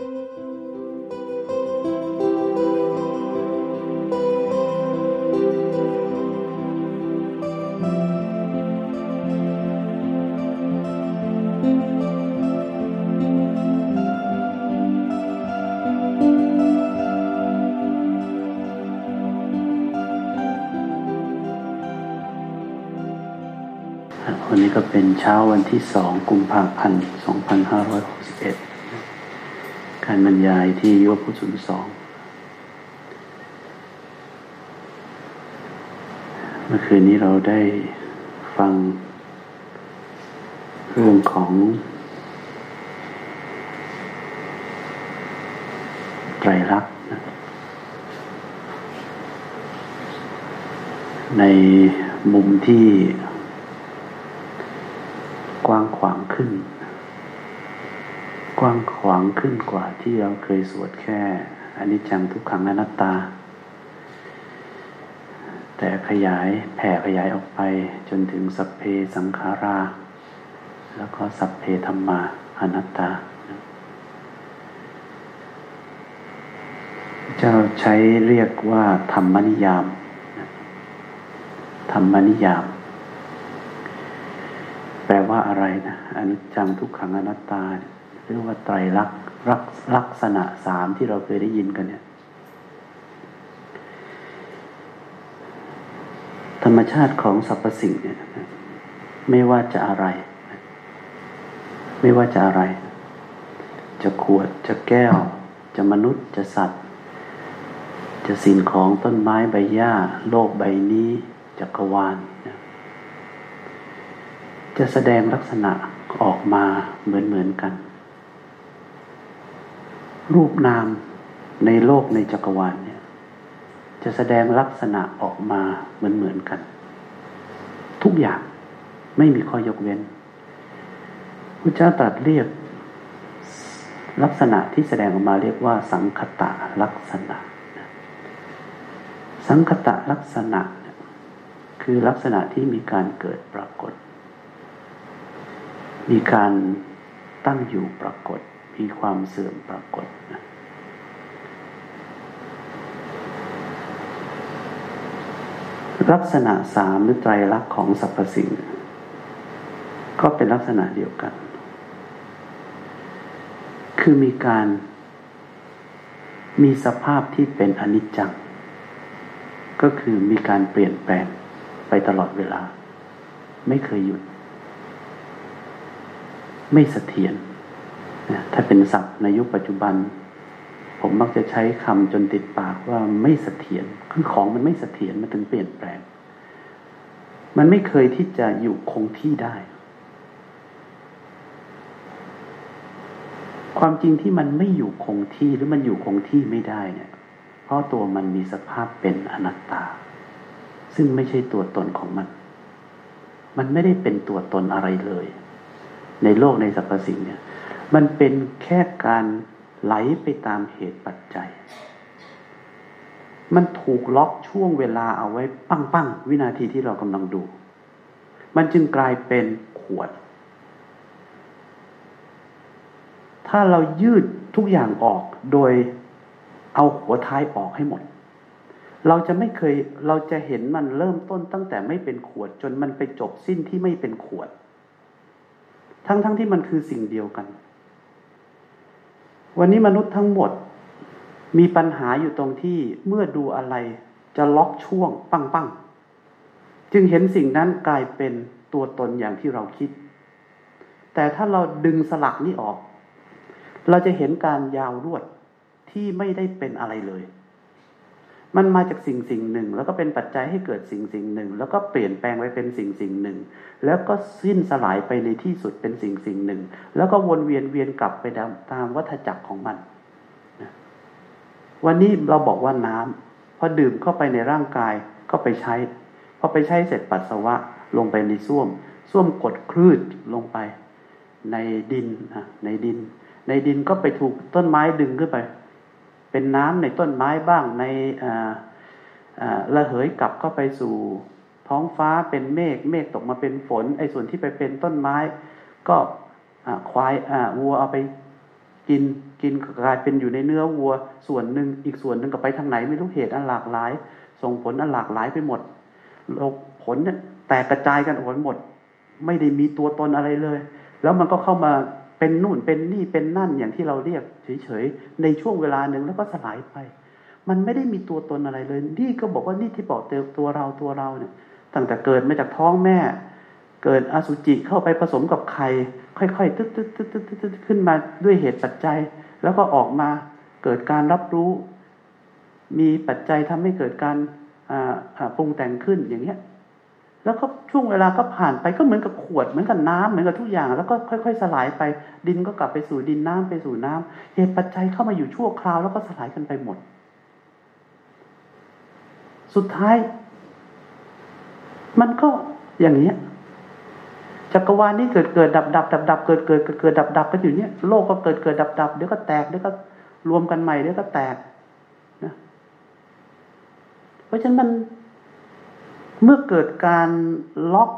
วันนี้ก็เป็นเช้าวันที่สองกุมภาพันธ์ 2561 การบรรยายที่ยุวพุทธสองเมื่อคืนนี้เราได้ฟังเรื่องของไตรลักษณ์ในมุมที่กว้างขวางขึ้น ขึ้นกว่าที่เราเคยสวดแค่อนิจจังทุกขังอนัตตา แต่ขยายแผ่ขยายออกไปจนถึงสัพเพสังขารา แล้วก็สัพเพธรรมาอนัตตา เจ้าใช้เรียกว่าธรรมนิยาม ธรรมนิยาม แปลว่าอะไรนะอนิจจังทุกขังอนัตตาเรียกว่าไตรลักษณ์ ลักษณะสามที่เราเคยได้ยินกันเนี่ย ธรรมชาติของสรรพสิ่งเนี่ยไม่ว่าจะอะไร ไม่ว่าจะอะไร จะขวดจะแก้ว จะมนุษย์จะสัตว์ จะสิ่งของต้นไม้ใบหญ้า โลกใบนี้จักรวาลจะแสดงลักษณะออกมาเหมือนเหมือนกัน รูปนามในโลกในจักรวาลเนี่ย จะแสดงลักษณะออกมาเหมือนเหมือนกัน ทุกอย่างไม่มีข้อยกเว้นพระเจ้าตรัสเรียกลักษณะที่แสดงออกมาเรียกว่า สังคตะลักษณะ สังคตะลักษณะ คือลักษณะที่มีการเกิดปรากฏ มีการตั้งอยู่ปรากฏ มีความเสื่อมปรากฏนะลักษณะสามหรือไตรลักษณ์ของสรรพสิ่ง ก็เป็นลักษณะเดียวกัน คือมีการมีสภาพที่เป็นอนิจจัง ก็คือมีการเปลี่ยนแปลงไปตลอดเวลา ไม่เคยหยุด ไม่เสถียร ถ้าเป็นศัพท์ในยุคปัจจุบัน ผมมักจะใช้คำจนติดปากว่าไม่เสถียรคือของมันไม่เสถียรมันถึงเปลี่ยนแปลง มันไม่เคยที่จะอยู่คงที่ได้ ความจริงที่มันไม่อยู่คงที่หรือมันอยู่คงที่ไม่ได้เนี่ย เพราะตัวมันมีสภาพเป็นอนัตตา ซึ่งไม่ใช่ตัวตนของมัน มันไม่ได้เป็นตัวตนอะไรเลย ในโลกในสรรพสิ่งเนี่ย มันเป็นแค่การไหลไปตามเหตุปัจจัย มันถูกล็อกช่วงเวลาเอาไว้ปั้งๆวินาทีที่เรากำลังดู มันจึงกลายเป็นขวด ถ้าเรายืดทุกอย่างออกโดยเอาหัวท้ายออกให้หมด เราจะไม่เคยเราจะเห็นมันเริ่มต้นตั้งแต่ไม่เป็นขวด จนมันไปจบสิ้นที่ไม่เป็นขวด ทั้งๆทที่มันคือสิ่งเดียวกัน วันนี้มนุษย์ทั้งหมดมีปัญหาอยู่ตรงที่เมื่อดูอะไรจะล็อกช่วงปั้งๆจึงเห็นสิ่งนั้นกลายเป็นตัวตนอย่างที่เราคิด แต่ถ้าเราดึงสลักนี้ออก เราจะเห็นการยาวรวดที่ไม่ได้เป็นอะไรเลย มันมาจากสิ่งสิ่งหนึ่ง แล้วก็เป็นปัจจัยให้เกิดสิ่งสิ่งหนึ่ง แล้วก็เปลี่ยนแปลงไปเป็นสิ่งสิ่งหนึ่ง แล้วก็สิ้นสลายไปในที่สุดเป็นสิ่งสิ่งหนึ่ง แล้วก็วนเวียนเวียนกลับไปตามวัฏจักรของมันวันนี้เราบอกว่าน้ำพอดื่มเข้าไปในร่างกายก็ไปใช้พอไปใช้เสร็จปัสสาวะลงไปในส้วมส้วมกดคลืดลงไป ในดินในดิน ในดินก็ไปถูกต้นไม้ดึงขึ้นไป เป็นน้ำในต้นไม้บ้างในระเหยกลับเข้าไปสู่ท้องฟ้าเป็นเมฆเมฆตกมาเป็นฝน ไอ้ส่วนที่ไปเป็นต้นไม้ ก็ควายวัวเอาไปกินกินกลายเป็นอยู่ในเนื้อวัวส่วนหนึ่งอีกส่วนหนึ่งก็ไปทางไหนไม่รู้เหตุอันหลากหลาย ส่งผลอันหลากหลายไปหมดผลเนี่ยแตกกระจายกันหมดหมด ไม่ได้มีตัวตนอะไรเลย แล้วมันก็เข้ามา เป็นนู่นเป็นนี่เป็นนั่นอย่างที่เราเรียกเฉยๆในช่วงเวลาหนึ่งแล้วก็สลายไป มันไม่ได้มีตัวตนอะไรเลย นี่ก็บอกว่านี่ที่บอกเตตัวเราตัวเราเนี่ย ตั้งแต่เกิดมาจากท้องแม่ เกิดอสุจิเข้าไปผสมกับไข่ค่อยๆตึ๊ดตึ๊ดตึ๊ดตึ๊ดตึ๊ดขึ้นมาด้วยเหตุปัจจัย แล้วก็ออกมาเกิดการรับรู้ มีปัจจัยทำให้เกิดการปรุงแต่งขึ้นอย่างเงี้ย แล้วก็ช่วงเวลาก็ผ่านไปก็เหมือนกับขวดเหมือนกับน้ำเหมือนกับทุกอย่าง แล้วก็ค่อย ๆ สลายไป ดินก็กลับไปสู่ดินน้ำไปสู่น้ำเหตุปัจจัยเข้ามาอยู่ชั่วคราวแล้วก็สลายกันไปหมด สุดท้าย มันก็อย่างนี้จักรวาลนี้เกิดเกิดดับดับดับดับเกิดเกิดเกิดเกิดดับดับกันอยู่เนี้ยโลกก็เกิดเกิดดับดับเดี๋ยวก็แตกเดี๋ยวก็รวมกันใหม่เดี๋ยวก็แตกนะเพราะฉะนั้นมัน เมื่อเกิดการล็อก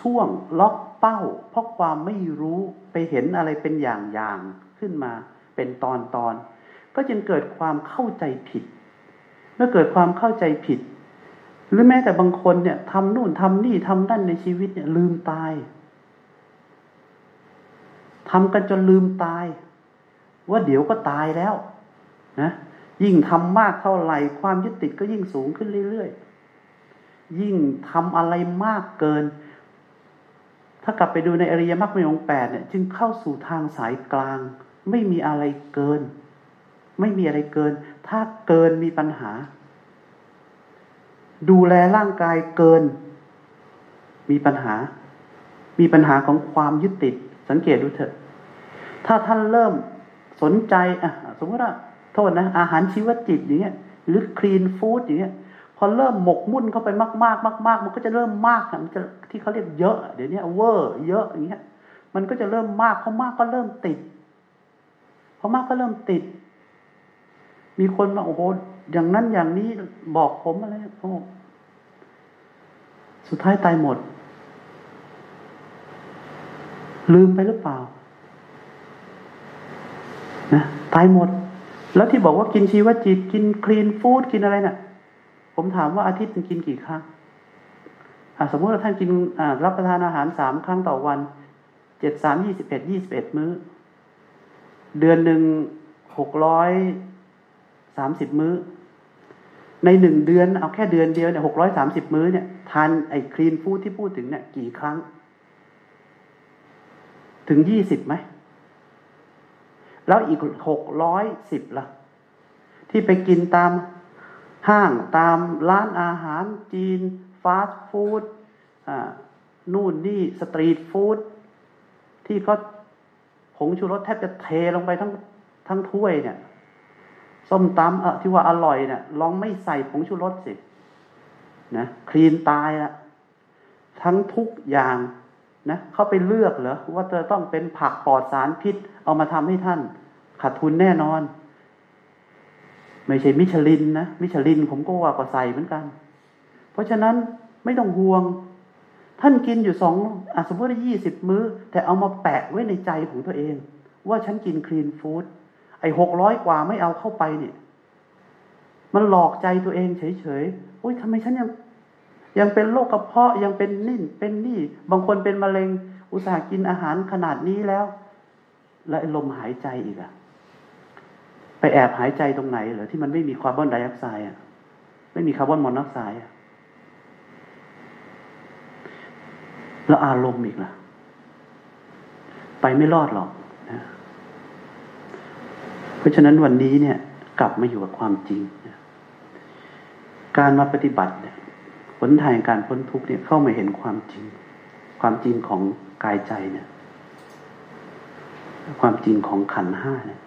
ช่วง ล็อกเป้า เพราะความไม่รู้ไปเห็นอะไรเป็นอย่างอย่างขึ้นมา เป็นตอนตอน ก็จึงเกิดความเข้าใจผิด เมื่อเกิดความเข้าใจผิด หรือแม้แต่บางคนเนี่ยทำนู่นทำนี่ทำนั่นในชีวิตเนี่ยลืมตายทำกันจนลืมตาย ว่าเดี๋ยวก็ตายแล้วนะยิ่งทำมากเท่าไหร่ความยึดติดก็ยิ่งสูงขึ้นเรื่อยๆ ยิ่งทำอะไรมากเกิน ถ้ากลับไปดูในอริยมรรคมีองค์แปดเนี่ย จึงเข้าสู่ทางสายกลาง ไม่มีอะไรเกิน ไม่มีอะไรเกิน ถ้าเกินมีปัญหา ดูแลร่างกายเกิน มีปัญหา มีปัญหาของความยึดติด สังเกตดูเถอะ ถ้าท่านเริ่มสนใจอะสมมติว่าโทษนะ อาหารชีวจิตอย่างเงี้ยหรือคลีนฟู้ดอย่างเงี้ย พอเริ่มหมกมุ่นเข้าไปมากๆมากๆมันก็จะเริ่มมากมันจะที่เขาเรียกเยอะ เดี๋ยวนี้เวอร์เยอะอย่างเงี้ย มันก็จะเริ่มมากพอมากก็เริ่มติดพอมากก็เริ่มติด มีคนมาโอ้โหอย่างนั้นอย่างนี้บอกผมอะไรโอ้สุดท้ายตายหมด ลืมไปหรือเปล่านะตายหมด แล้วที่บอกว่ากินชีวจิต กินคลีนฟู้ดกินอะไรนะ่ะ ผมถามว่าอาทิตย์นึงกินกี่ครั้งสมมติว่าท่านกินรับประทานอาหารสามครั้งต่อวันเจ็ดสามยี่สิบเอ็ดยี่สิบเอ็ดมื้อ เดือนหนึ่งหกร้อยสามสิบมื้อ ในหนึ่งเดือน เอาแค่เดือนเดียวเนี่ยหกร้อยสามสิบมื้อเนี่ยทานไอ้คลีนฟู้ดที่พูดถึงเนี่ยกี่ครั้ง ถึงยี่สิบไหม แล้วอีกหกร้อยสิบละที่ไปกินตาม ห้างตามร้านอาหารจีน ฟาสต์ฟู้ดนู่นนี่สตรีทฟู้ดที่เขาผงชูรสแทบจะเทลงไปทั้งทั้งถ้วยเนี่ย ส้มตำเออที่ว่าอร่อยเนี่ยลองไม่ใส่ผงชูรสสินะคลีนตายละทั้งทุกอย่างนะเขาไปเลือกเหรอว่าจะต้องเป็นผักปลอดสารพิษ เอามาทำให้ท่านขาดทุนแน่นอน ไม่ใช่มิชลินนะมิชลินผมก็ว่าก็ใส่เหมือนกัน เพราะฉะนั้นไม่ต้องห่วง ท่านกินอยู่สองอสมมติว่ายี่สิบมื้อ แต่เอามาแปะไว้ในใจของตัวเอง ว่าฉันกินคลีนฟู้ดไอ้หกร้อยกว่าไม่เอาเข้าไปเนี่ย มันหลอกใจตัวเองเฉยๆโอ้ยทำไมฉันยังยังเป็นโรคกระเพาะยังเป็นนิ่นเป็นนี่ บางคนเป็นมะเร็ง อุตส่าห์กินอาหารขนาดนี้แล้ว และลมหายใจอีกอะ ไปแอบหายใจตรงไหนเหรอที่มันไม่มีคาร์บอนไดออกไซด์อะ ไม่มีคาร์บอนมอนอกไซด์อะแล้วอารมณ์อีกล่ะ ไปไม่รอดหรอกนะเพราะฉะนั้นวันนี้เนี่ย กลับมาอยู่กับความจริงการมาปฏิบัติเนี่ยผลทางการพ้นทุกข์เนี่ยเข้ามาเห็นความจริง ความจริงของกายใจเนี่ย ความจริงของขันห้าเนี่ย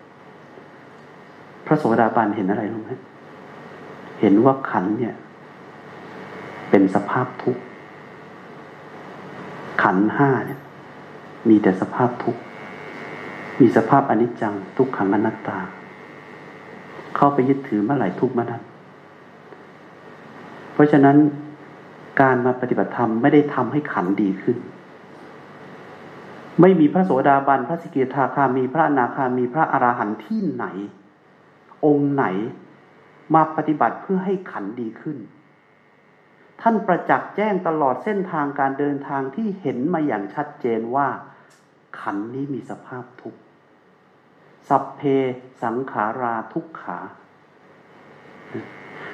ระโสดาบันเห็นอะไรรู้ไหมเห็นว่าขันเนี่ย เป็นสภาพทุกข์ขันห้าเนี่ย มีแต่สภาพทุกข์มีสภาพอนิจจัง ทุกขังอนัตตา เข้าไปยึดถือเมื่อไหร่ทุกข์เมื่อนั้น เพราะฉะนั้นการมาปฏิบัติธรรมไม่ได้ทำให้ขันดีขึ้น ไม่มีพระโสดาบันพระสกิทาคามีพระอนาคามีพระอราหันต์ที่ไหน องค์ไหน มาปฏิบัติเพื่อให้ขันดีขึ้น ท่านประจักษ์แจ้งตลอดเส้นทางการเดินทางที่เห็นมาอย่างชัดเจนว่า ขันนี้มีสภาพทุกข์สัพเพสังขาราทุกขา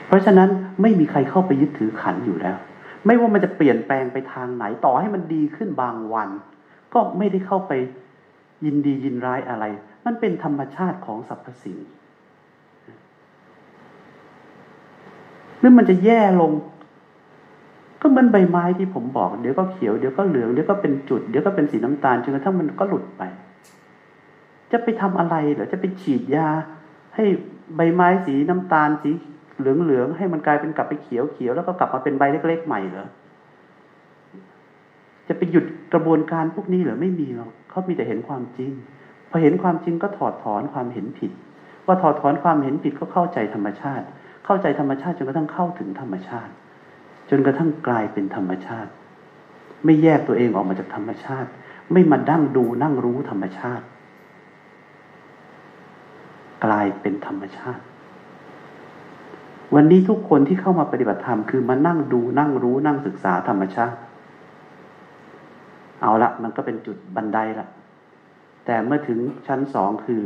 เพราะฉะนั้นไม่มีใครเข้าไปยึดถือขันอยู่แล้ว ไม่ว่ามันจะเปลี่ยนแปลงไปทางไหนต่อให้มันดีขึ้นบางวัน ก็ไม่ได้เข้าไปยินดียินร้ายอะไร มันเป็นธรรมชาติของสรรพสิ่ง หรือมันจะแย่ลง ก็เหมือนใบไม้ที่ผมบอก เดี๋ยวก็เขียวเดี๋ยวก็เหลืองเดี๋ยวก็เป็นจุดเดี๋ยวก็เป็นสีน้ำตาลจนกระทั่งมันก็หลุดไป จะไปทำอะไรหรือจะไปฉีดยา ให้ใบไม้สีน้ำตาลสีเหลืองเหลืองให้มันกลายเป็นกลับไปเขียวเขียวแล้วก็กลับมาเป็นใบเล็ก ๆ ใหม่เหรอจะไปหยุดกระบวนการพวกนี้เหรอไม่มีหรอกเขามีแต่เห็นความจริง พอเห็นความจริงก็ถอดถอนความเห็นผิด ว่าถอดถอนความเห็นผิดก็เข้าใจธรรมชาติ เข้าใจธรรมชาติจนกระทั่งเข้าถึงธรรมชาติ จนกระทั่งกลายเป็นธรรมชาติ ไม่แยกตัวเองออกมาจากธรรมชาติ ไม่มาดั้งดูนั่งรู้ธรรมชาติ กลายเป็นธรรมชาติ วันนี้ทุกคนที่เข้ามาปฏิบัติธรรมคือมานั่งดูนั่งรู้นั่งศึกษาธรรมชาติ เอาละมันก็เป็นจุดบันไดละแต่เมื่อถึงชั้นสองคือ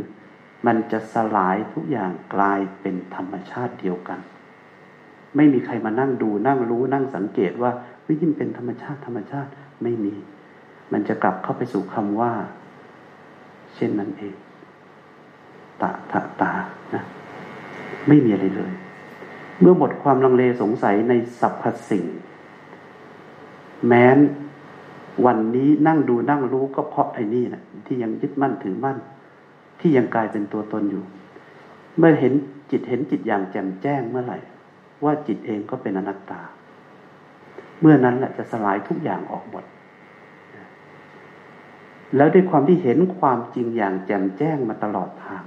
มันจะสลายทุกอย่างกลายเป็นธรรมชาติเดียวกัน ไม่มีใครมานั่งดูนั่งรู้นั่งสังเกตว่าวิญญาณเป็นธรรมชาติธรรมชาติไม่มี มันจะกลับเข้าไปสู่คำว่า เช่นนั้นเองตาตาตานะไม่มีอะไรเลย เมื่อหมดความลังเลสงสัยในสรรพสิ่ง แม้นวันนี้นั่งดูนั่งรู้ก็เพราะไอ้นี่นะที่ยังยึดมั่นถือมั่น ที่ยังกลายเป็นตัวตนอยู่ เมื่อเห็นจิตเห็นจิตอย่างแจ่มแจ้งเมื่อไหร่ ว่าจิตเองก็เป็นอนัตตา เมื่อนั้นแหละจะสลายทุกอย่างออกหมด แล้วด้วยความที่เห็นความจริงอย่างแจ่มแจ้งมาตลอดทาง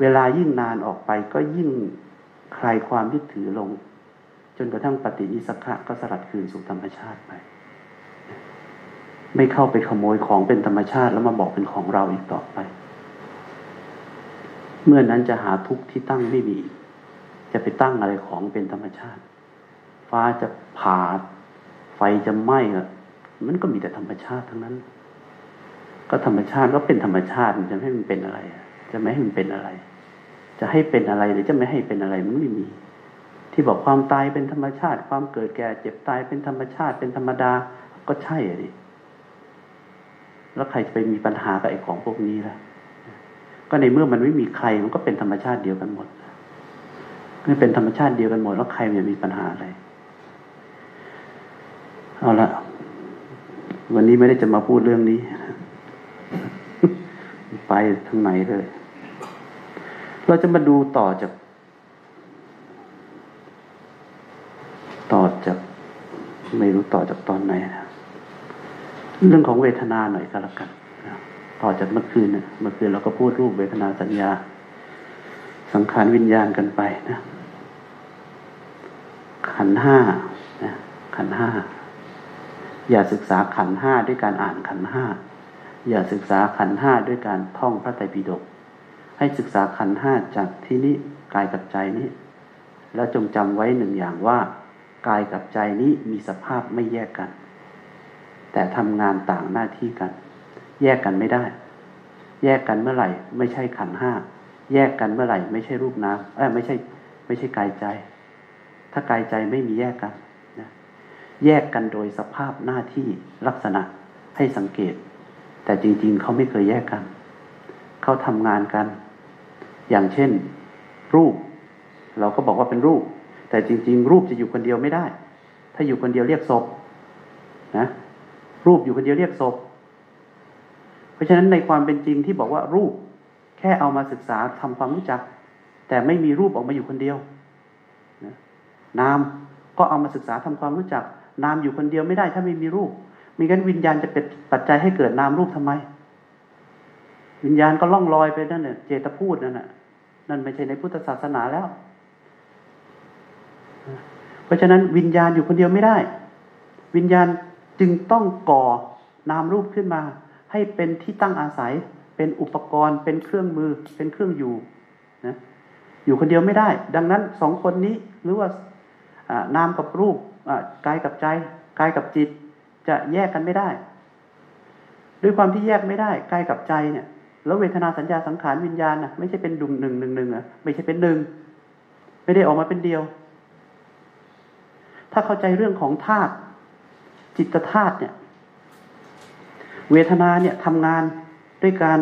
เวลายิ่งนานออกไปก็ยิ่งคลายความยึดถือลง จนกระทั่งปฏินิสขะก็สลัดคืนสู่ธรรมชาติไป ไม่เข้าไปขโมยของเป็นธรรมชาติแล้วมาบอกเป็นของเราอีกต่อไป เมื่อนั้นจะหาทุกข์ที่ตั้งไม่มี จะไปตั้งอะไรของเป็นธรรมชาติ ฟ้าจะผ่าไฟจะไหม้มันก็มีแต่ธรรมชาติทั้งนั้น ก็ธรรมชาติก็เป็นธรรมชาติจะไม่ให้มันเป็นอะไร จะไม่ให้มันเป็นอะไร จะให้เป็นอะไรหรือจะไม่ให้เป็นอะไรมันไม่มี ที่บอกความตายเป็นธรรมชาติ ความเกิดแก่เจ็บตายเป็นธรรมชาติเป็นธรรมดาก็ใช่อะดิแล้วใครจะไปมีปัญหากับไอ้ของพวกนี้ล่ะ ก็ในเมื่อมันไม่มีใครมันก็เป็นธรรมชาติเดียวกันหมดไม่เป็นธรรมชาติเดียวกันหมดแล้วใครจะมีปัญหาอะไรเอาละวันนี้ไม่ได้จะมาพูดเรื่องนี้ ไปทางไหนเลย เราจะมาดูต่อจาก ต่อจาก ไม่รู้ต่อจากตอนไหนนะเรื่องของเวทนาหน่อยก็แล้วกัน ต่อจากเมื่อคืนเนี่ยเมื่อคืนเราก็พูดรูปเวทนาสัญญา สังขารวิญญาณกันไปนะ ขันห้านะขันห้าอย่าศึกษาขันห้าด้วยการอ่านขันห้าอย่าศึกษาขันห้าด้วยการท่องพระไตรปิฎกให้ศึกษาขันห้าจากที่นี้กายกับใจนี้ แล้วจงจำไว้หนึ่งอย่างว่ากายกับใจนี้มีสภาพไม่แยกกัน แต่ทำงานต่างหน้าที่กัน แยกกันไม่ได้ แยกกันเมื่อไหร่ ไม่ใช่ขันห้า แยกกันเมื่อไหร่ ไม่ใช่รูปน้ำเออไม่ใช่ ไม่ใช่กายใจ ถ้ากายใจไม่มีแยกกันนะแยกกันโดยสภาพหน้าที่ลักษณะให้สังเกต แต่จริง ๆ เขาไม่เคยแยกกัน เขาทำงานกัน อย่างเช่น รูป เราก็บอกว่าเป็นรูป แต่จริง ๆ รูปจะอยู่คนเดียวไม่ได้ ถ้าอยู่คนเดียวเรียกศพนะรูปอยู่คนเดียวเรียกศพ เพราะฉะนั้นในความเป็นจริงที่บอกว่ารูปแค่เอามาศึกษาทำความรู้จัก แต่ไม่มีรูปออกมาอยู่คนเดียวนามก็เอามาศึกษาทำความรู้จัก นามอยู่คนเดียวไม่ได้ถ้าไม่มีรูปมีกันวิญญาณจะเป็นปัจจัยให้เกิดนามรูปทำไม วิญญาณก็ล่องลอยไปนั่นเนี่ยเจตพูดนั่นน่ะนั่นไม่ใช่ในพุทธศาสนาแล้ว เพราะฉะนั้นวิญญาณอยู่คนเดียวไม่ได้ วิญญาณจึงต้องก่อนามรูปขึ้นมา ให้เป็นที่ตั้งอาศัย เป็นอุปกรณ์เป็นเครื่องมือเป็นเครื่องอยู่นะอยู่คนเดียวไม่ได้ ดังนั้นสองคนนี้หรือว่านามกับรูปกายกับใจกายกับจิตจะแยกกันไม่ได้ ด้วยความที่แยกไม่ได้กายกับใจเนี่ยแล้วเวทนาสัญญาสังขารวิญญาณนะไม่ใช่เป็นดุงหนึ่งหนึ่งหนึ่งอะไม่ใช่เป็นหนึ่งไม่ได้ออกมาเป็นเดียว ถ้าเข้าใจเรื่องของธาตุจิตธาตุเนี่ย เวทนาเนี่ยทำงานด้วยการ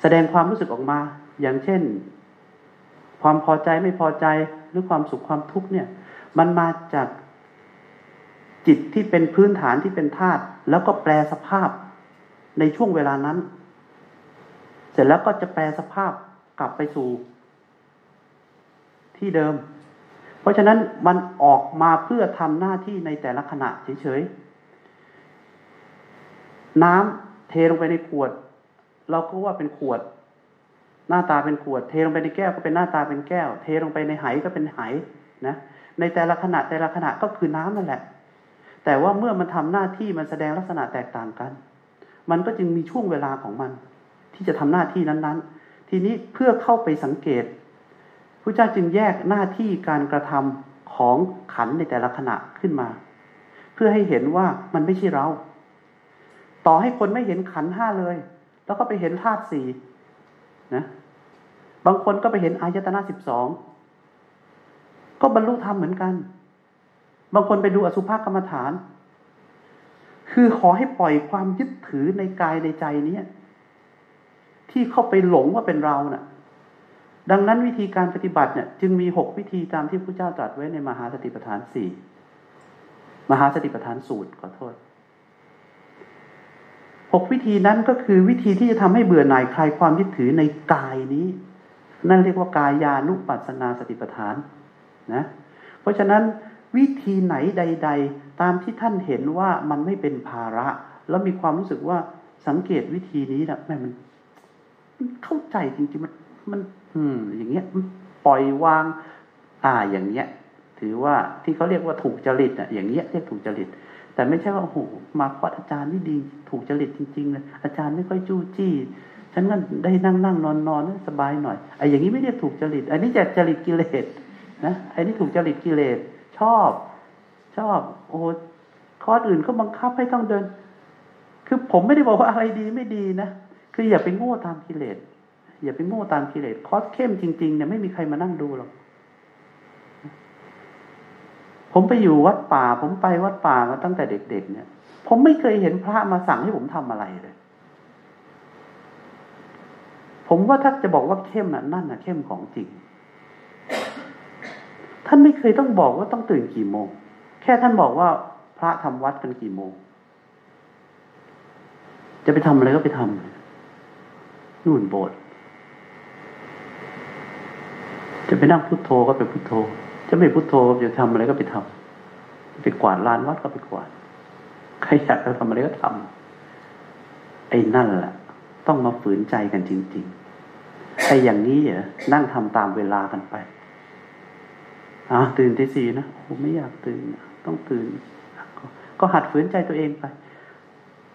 แสดงความรู้สึกออกมา อย่างเช่น ความพอใจไม่พอใจหรือความสุขความทุกข์เนี่ย มันมาจากจิตที่เป็นพื้นฐานที่เป็นธาตุแล้วก็แปลสภาพในช่วงเวลานั้น เสร็จแล้วก็จะแปลสภาพกลับไปสู่ที่เดิม เพราะฉะนั้นมันออกมาเพื่อทำหน้าที่ในแต่ละขณะเฉยๆ น้ำเทลงไปในขวด เราก็ว่าเป็นขวด หน้าตาเป็นขวด เทลงไปในแก้วก็เป็นหน้าตาเป็นแก้ว เทลงไปในไหก็เป็นไหนะในแต่ละขณะแต่ละขณะก็คือน้ำนั่นแหละ แต่ว่าเมื่อมันทำหน้าที่มันแสดงลักษณะแตกต่างกัน มันก็จึงมีช่วงเวลาของมัน ที่จะทำหน้าที่นั้นๆ ทีนี้เพื่อเข้าไปสังเกตพระเจ้าจึงแยกหน้าที่การกระทำของขันในแต่ละขณะขึ้นมา เพื่อให้เห็นว่ามันไม่ใช่เรา ต่อให้คนไม่เห็นขันห้าเลย แล้วก็ไปเห็นธาตุสี่นะบางคนก็ไปเห็นอายตนะสิบสองก็บรรลุธรรมเหมือนกัน บางคนไปดูอสุภกรรมฐาน คือขอให้ปล่อยความยึดถือในกายในใจนี้ที่เข้าไปหลงว่าเป็นเรานะ่ะ ดังนั้นวิธีการปฏิบัติเนี่ย จึงมีหกวิธีตามที่พระเจ้าตรัสไว้ในมหาสติปัฏฐานสี่มหาสติปัฏฐานสูตรขอโทษ หกวิธีนั้นก็คือวิธีที่จะทำให้เบื่อหน่ายคลายความยึดถือในกายนี้ นั่นเรียกว่ากายานุปัสสนาสติปัฏฐานนะเพราะฉะนั้นวิธีไหนใด ๆ ตามที่ท่านเห็นว่ามันไม่เป็นภาระ แล้วมีความรู้สึกว่าสังเกตวิธีนี้นะแม่มันเข้าใจจริงๆมันมัน อืม อย่างเงี้ยปล่อยวาง อ่าอย่างเงี้ย ถือว่าที่เขาเรียกว่าถูกจริตอะ อย่างเงี้ยเรียกถูกจริต แต่ไม่ใช่ว่าโอ้โหมาพอดอาจารย์นี่ดี ถูกจริตจริงๆเลยอาจารย์ไม่ค่อยจู้จี้ฉันก็ได้นั่งนั่งนอนนอนสบายหน่อยไอ้อย่างนี้ไม่เรียกถูกจริตอันนี้จะจริตกิเลสนะไอ้นี่ถูกจริตกิเลสชอบ ชอบ โอ้คอร์สอื่นเขาบังคับให้ต้องเดิน คือผมไม่ได้บอกว่าอะไรดีไม่ดีนะคืออย่าไปโง่ตามกิเลสอย่าไปโง่ตามกิเลสคอร์สเข้มจริงๆเนี่ยไม่มีใครมานั่งดูหรอก ผมไปอยู่วัดป่า ผมไปวัดป่ามาตั้งแต่เด็ก ๆ เนี่ย ผมไม่เคยเห็นพระมาสั่งให้ผมทำอะไรเลย ผมว่าถ้าจะบอกว่าเข้มน่ะนั่นน่ะ เข้มของจริง ท่านไม่เคยต้องบอกว่าต้องตื่นกี่โมง แค่ท่านบอกว่าพระทำวัดกันกี่โมง จะไปทำอะไรก็ไปทำนู่นโบสถ์จะไปนั่งพุโทโธก็ไปพุโทโธ จะไม่พุโทโธจะทำอะไรก็ไปทำไปกวาดลานวัดก็ไปกวาดใครอยากจะทำอะไรก็ทำไอ้นั่นแหละต้องมาฝืนใจกันจริงๆไอ้อย่างนี้เหรอนั่งทำตามเวลากันไปอ่าตื่นตีสี่นะผมไม่อยากตื่นต้องตื่น ก็หัดฝืนใจตัวเองไป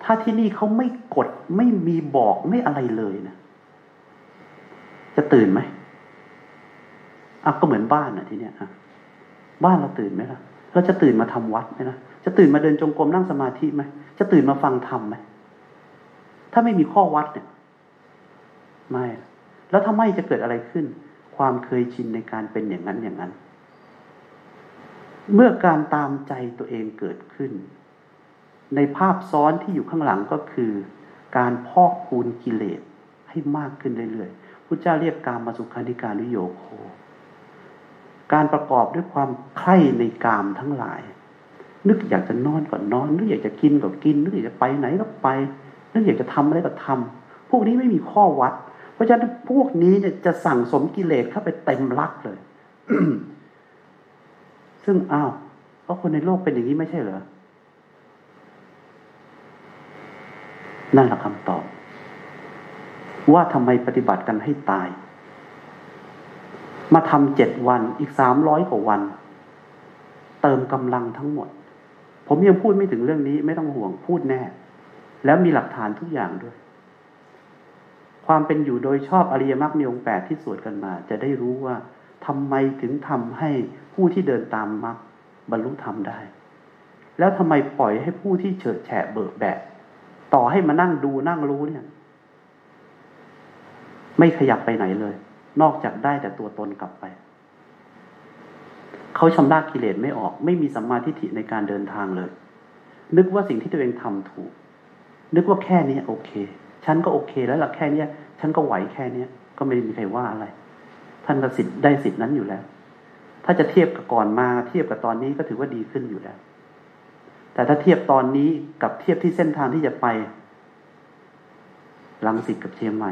ถ้าที่นี่เขาไม่กดไม่มีบอกไม่อะไรเลยนะจะตื่นไหม อะก็เหมือนบ้านอะทีเนี้ยอะบ้านเราตื่นไหมล่ะ เราจะตื่นมาทำวัดไหมล่ะ จะตื่นมาเดินจงกรมนั่งสมาธิไหมจะตื่นมาฟังธรรมไหมถ้าไม่มีข้อวัดเนี่ย ไม่ แล้วถ้าไม่จะเกิดอะไรขึ้น ความเคยชินในการเป็นอย่างนั้นอย่างนั้น เมื่อการตามใจตัวเองเกิดขึ้น ในภาพซ้อนที่อยู่ข้างหลังก็คือ การพอกพูนกิเลสให้มากขึ้นเรื่อยๆ พุทธเจ้าเรียกการมาสุขานิการนิโยโค การประกอบด้วยความใคร่ในกามทั้งหลาย นึกอยากจะนอนก็นอน นึกอยากจะกินก็กิน นึกอยากจะไปไหนก็ไป นึกอยากจะทำอะไรก็ทำพวกนี้ไม่มีข้อวัด เพราะฉะนั้นพวกนี้จะสั่งสมกิเลสเข้าไปเต็มรักเลย ซึ่งอ้าวเพราคนในโลกเป็นอย่างนี้ไม่ใช่เหรอ นั่นแหละคำตอบ ว่าทำไมปฏิบัติกันให้ตาย มาทำเจ็ดวันอีกสามร้อยกว่าวัน เติมกำลังทั้งหมด ผมยังพูดไม่ถึงเรื่องนี้ไม่ต้องห่วงพูดแน่ แล้วมีหลักฐานทุกอย่างด้วย ความเป็นอยู่โดยชอบอริยมรรคมีองค์แปดที่สวดกันมา จะได้รู้ว่าทำไมถึงทำให้ผู้ที่เดินตามมรรคบรรลุธรรมได้ แล้วทำไมปล่อยให้ผู้ที่เฉิดแฉะเบิกแบะต่อให้มานั่งดูนั่งรู้เนี่ย ไม่ขยับไปไหนเลย นอกจากได้แต่ตัวตนกลับไป เขาชำระกิเลสไม่ออก ไม่มีสัมมาทิฏฐิในการเดินทางเลย นึกว่าสิ่งที่ตัวเองทำถูก นึกว่าแค่นี้โอเค ฉันก็โอเคแล้วล่ะแค่เนี้ยฉันก็ไหวแค่เนี้ยก็ไม่มีใครว่าอะไร ท่านก็สิทธิ์ได้สิทธิ์นั้นอยู่แล้ว ถ้าจะเทียบกับก่อนมาเทียบกับตอนนี้ก็ถือว่าดีขึ้นอยู่แล้ว แต่ถ้าเทียบตอนนี้กับเทียบที่เส้นทางที่จะไปลังสิตกับเชียงใหม่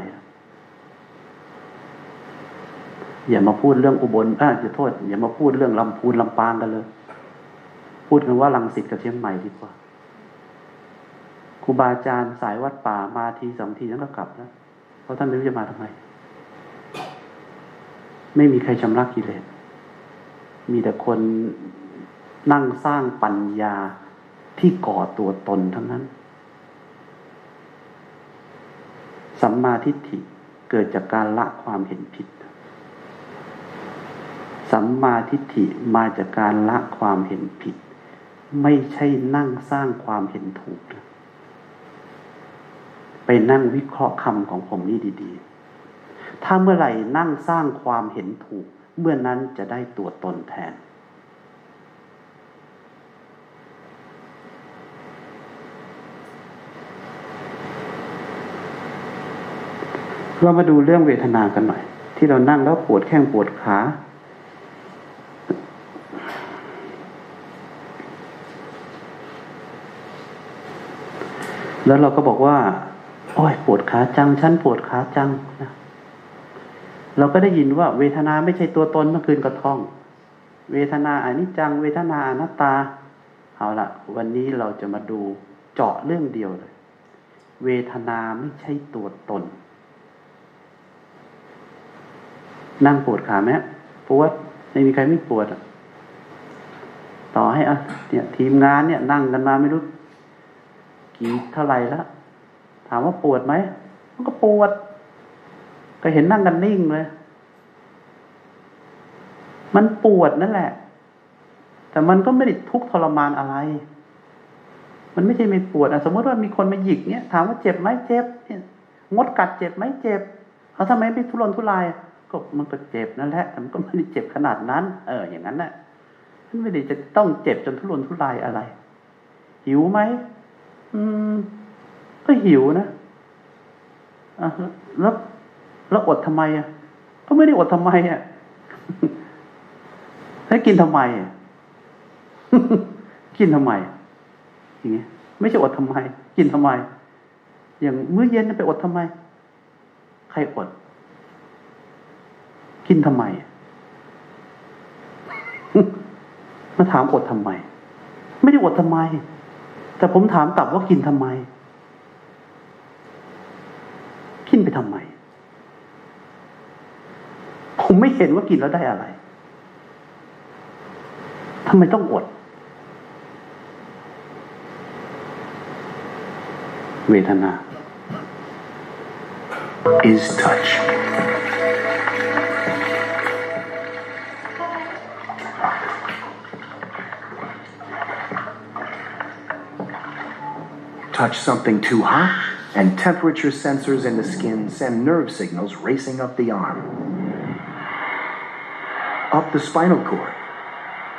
อย่ามาพูดเรื่องอุบลอ่าจะโทษ อย่ามาพูดเรื่องลำพูนลำปางกันเลย พูดกันว่าลังสิตกับเชียงใหม่ดีกว่าครูบาอาจารย์สายวัดป่ามาทีสองทีนั้นก็กลับแล้วเพราะท่านไม่รู้จะมาทำไม ไม่มีใครชำระกิเลสมีแต่คนนั่งสร้างปัญญาที่ก่อตัวตนทั้งนั้น สัมมาทิฏฐิเกิดจากการละความเห็นผิด สัมมาทิฏฐิมาจากการละความเห็นผิด ไม่ใช่นั่งสร้างความเห็นถูก ไปนั่งวิเคราะห์คำของผมนี่ดี ๆ ถ้าเมื่อไหร่นั่งสร้างความเห็นถูก เมื่อนั้นจะได้ตัวตนแทน เรามาดูเรื่องเวทนากันหน่อย ที่เรานั่งแล้วปวดแข้งปวดขา แล้วเราก็บอกว่า โอ้ยปวดขาจัง ฉันปวดขาจังนะเราก็ได้ยินว่า เวทนาไม่ใช่ตัวตนเมื่อคืนกระท่อง เวทนาอนิจจัง เวทนาอนัตตา เอาละวันนี้เราจะมาดูเจาะเรื่องเดียวเลย เวทนาไม่ใช่ตัวตน นั่งปวดขาไหมปวดไม่มีใครไม่ปวดต่อให้อะเนี่ยทีมงานเนี่ยนั่งกันมาไม่รู้ เท่าไหร่แล้วถามว่าปวดไหมมันก็ปวด ก็เห็นนั่งกันนิ่งเลย มันปวดนั่นแหละ แต่มันก็ไม่ได้ทุกทรมานอะไร มันไม่ใช่ไม่ปวดอะสมมติว่ามีคนมาหยิกเนี้ยถามว่าเจ็บไหมเจ็บเนี่ยงดกัดเจ็บไหมเจ็บเอาทำไมไม่ทุรนทุรายก็มันก็เจ็บนั่นแหละแต่มันก็ไม่ได้เจ็บขนาดนั้น เออ อย่างนั้นแหละมันไม่ได้จะต้องเจ็บจนทุรนทุรายอะไร หิวไหม อืม ก็หิวนะอะแล้วแล้วอดทำไมอะ ก็ไม่ได้อดทำไมอะแล้วกินทำไมอะกินทำไมอย่างเงี้ยไม่ใช่อดทำไม กินทำไม อย่างมื้อเย็นไปอดทำไม ใครอด กินทำไมมาถามอดทำไม ไม่ได้อดทำไม แต่ผมถามกลับว่ากินทำไม กินไปทำไม ผมไม่เห็นว่ากินแล้วได้อะไรทำไมต้องอด เวทนา is touch. Touch something too hot, and temperature sensors in the skin send nerve signals racing up the arm, up the spinal cord,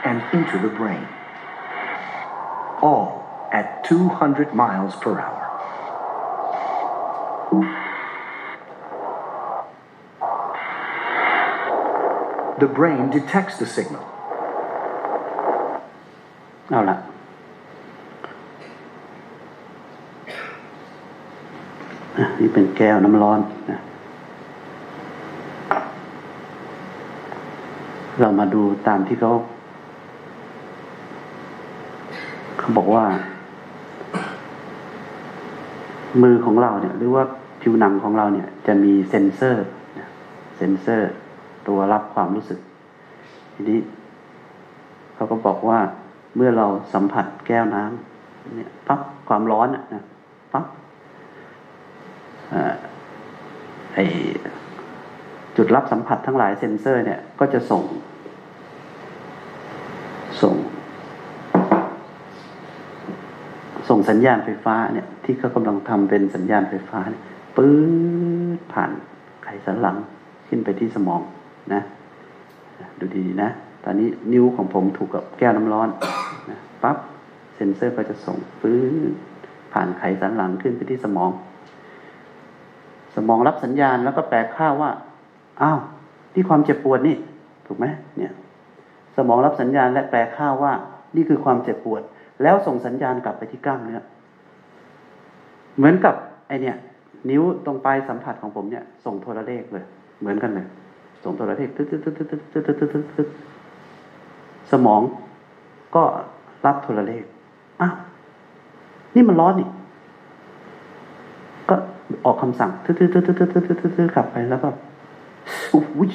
and into the brain. All at 200 miles per hour. The brain detects the signal เนี่เป็นแก้วน้ำร้อนนะเรามาดูตามที่เขาเขาบอกว่า มือของเราเนี่ย หรือว่าผิวหนังของเราเนี่ย จะมีเซนเซอร์เซนเซอร์ ตัวรับความรู้สึก ทีนี้เขาก็บอกว่าเมื่อเราสัมผัสแก้วน้ำเนี่ยปั๊บความร้อนอะนะปั๊บ ไอจุดรับสัมผัสทั้งหลายเซนเซอร์ เนี่ย ก็จะส่ง ส่ง ส่งสัญญาณไฟฟ้าเนี่ย ที่เขากำลังทำเป็นสัญญาณไฟฟ้าเนี่ยปื๊ดผ่านไขสันหลังขึ้นไปที่สมองนะ ดูดีๆนะ ตอนนี้นิ้วของผมถูกกับแก้วน้ำร้อนนะปั๊บเซนเซอร์ก็จะส่งปื๊ดผ่านไขสันหลังขึ้นไปที่สมอง มองรับสัญญาณแล้วก็แปลค่าว่าอ้าวที่ความเจ็บปวดนี่ ถูกไหมเนี่ย สมองรับสัญญาณและแปลค่าว่า นี่คือความเจ็บปวด แล้วส่งสัญญาณกลับไปที่กล้ามเนื้อเหมือนกับไอเนี่ย นิ้วตรงปลายสัมผัสของผมเนี่ย ส่งโทรเลขเลย เหมือนกันเลยส่งโทรเลขตึ๊ดตึ๊ดตึ๊ดตึ๊ดตึ๊ดตึ๊ดตึ๊ดตึ๊ดตึ๊ดสมองก็รับโทรเลขอ้าวนี่มันร้อนนี่ก็ ออกคำสั่งตึ๊ดตึ๊ดตึ๊ดตึ๊ดตึ๊ดตึ๊ดตึ๊ดกลับไปแล้วก็อุ้ย